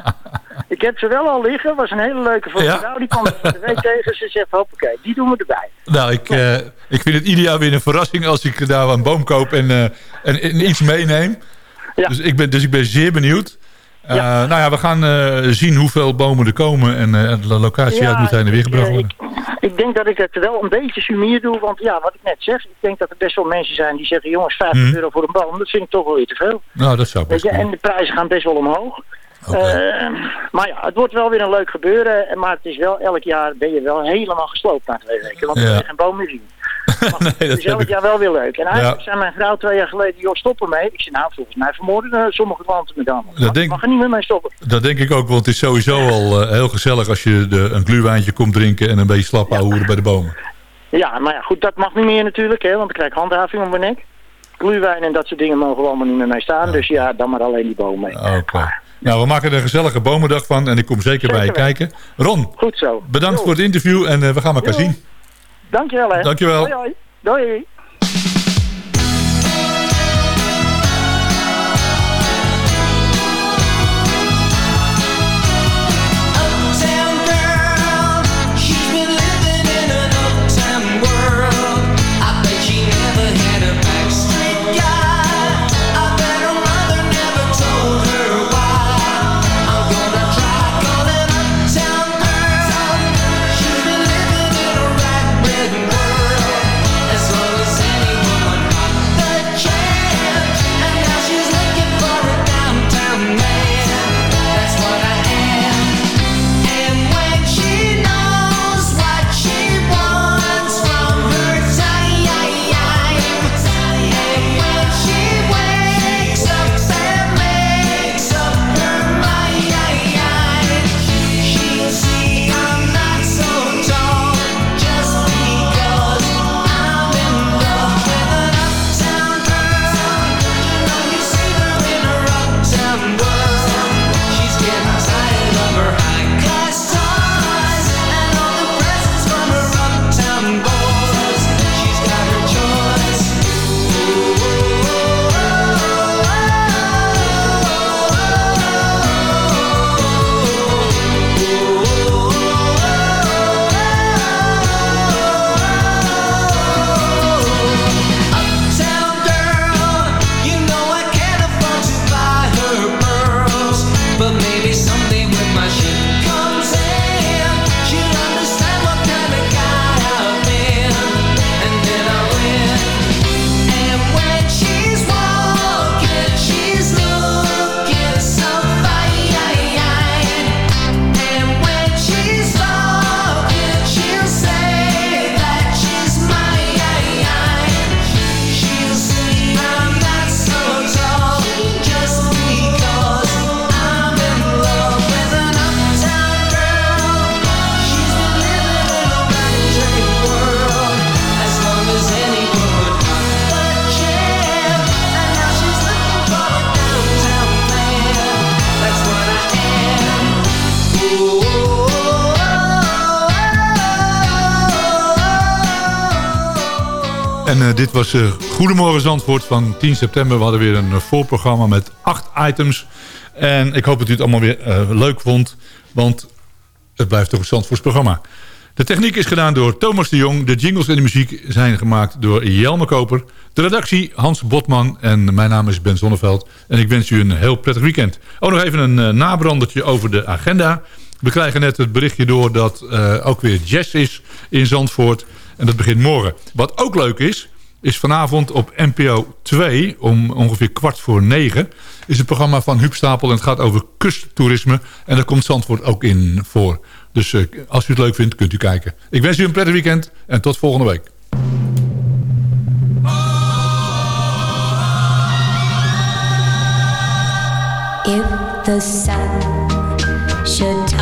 Ik heb ze wel al liggen. was een hele leuke voor Ja? vrouw. Die kwam er van de week tegen. Ze zegt, hoppakee, die doen we erbij. Nou, ik, eh, ik vind het ieder jaar weer een verrassing als ik daar een boom koop en, eh, en, en iets meeneem. Dus, ik ben, dus ik ben zeer benieuwd. Eh, Nou ja, we gaan zien hoeveel bomen er komen en de locatie uit moet heen en weer gebracht worden. ik denk dat ik het wel een beetje sumier doe. Want ja, wat ik net zeg. Ik denk dat er best wel mensen zijn die zeggen... jongens, 50 Mhm. euro voor een boom. Dat vind ik toch wel weer te veel. Nou, dat zou Weet best je, en de prijzen gaan best wel omhoog. Eh, maar ja, het wordt wel weer een leuk gebeuren. En Maar het is wel, elk jaar ben je wel helemaal gesloopt na twee weken. Want Ja. er is geen boom meer zien. nee, Het dat is heb elk ik. jaar wel weer leuk. En eigenlijk Ja. zei mijn vrouw twee jaar geleden, joh, stop ermee. Ik zei, nou, volgens mij vermoorden eh, sommige klanten me dan. Dat denk, mag er niet meer mee stoppen. dat denk ik ook, want het is sowieso al eh, heel gezellig als je de, een gluwijntje komt drinken en een beetje slap houden bij de bomen. Ja, maar ja, goed, dat mag niet meer natuurlijk, hè, want dan krijg ik handhaving om mijn nek. Gluwijn en dat soort dingen mogen we allemaal niet meer mee staan. Dus ja, dan maar alleen die boom mee. Oké. Nou, we maken er een gezellige bomendag van en ik kom zeker, bij je kijken. Ron, Goed zo. bedankt voor het interview en eh, we gaan elkaar zien. Dankjewel, hè. Dankjewel. Hoi, hoi. Doei. Eh, was uh, Goedemorgen Zandvoort van 10 september. We hadden weer een voorprogramma met acht items. En ik hoop dat u het allemaal weer leuk vond. Want het blijft toch een Zandvoorts programma. De techniek is gedaan door Thomas de Jong. De jingles en de muziek zijn gemaakt door Jelme Koper. De redactie Hans Botman. En mijn naam is Ben Zonneveld. En ik wens u een heel prettig weekend. Ook nog even een nabrandertje over de agenda. We krijgen net het berichtje door dat uh, ook weer jazz is in Zandvoort. En dat begint morgen. Wat ook leuk is, is vanavond op NPO 2 om ongeveer kwart voor negen... is het programma van Huub Stapel en het gaat over kusttoerisme. En daar komt Zandvoort ook in voor. Dus uh, als u het leuk vindt, kunt u kijken. Ik wens u een prettig weekend en tot volgende week. If the sun should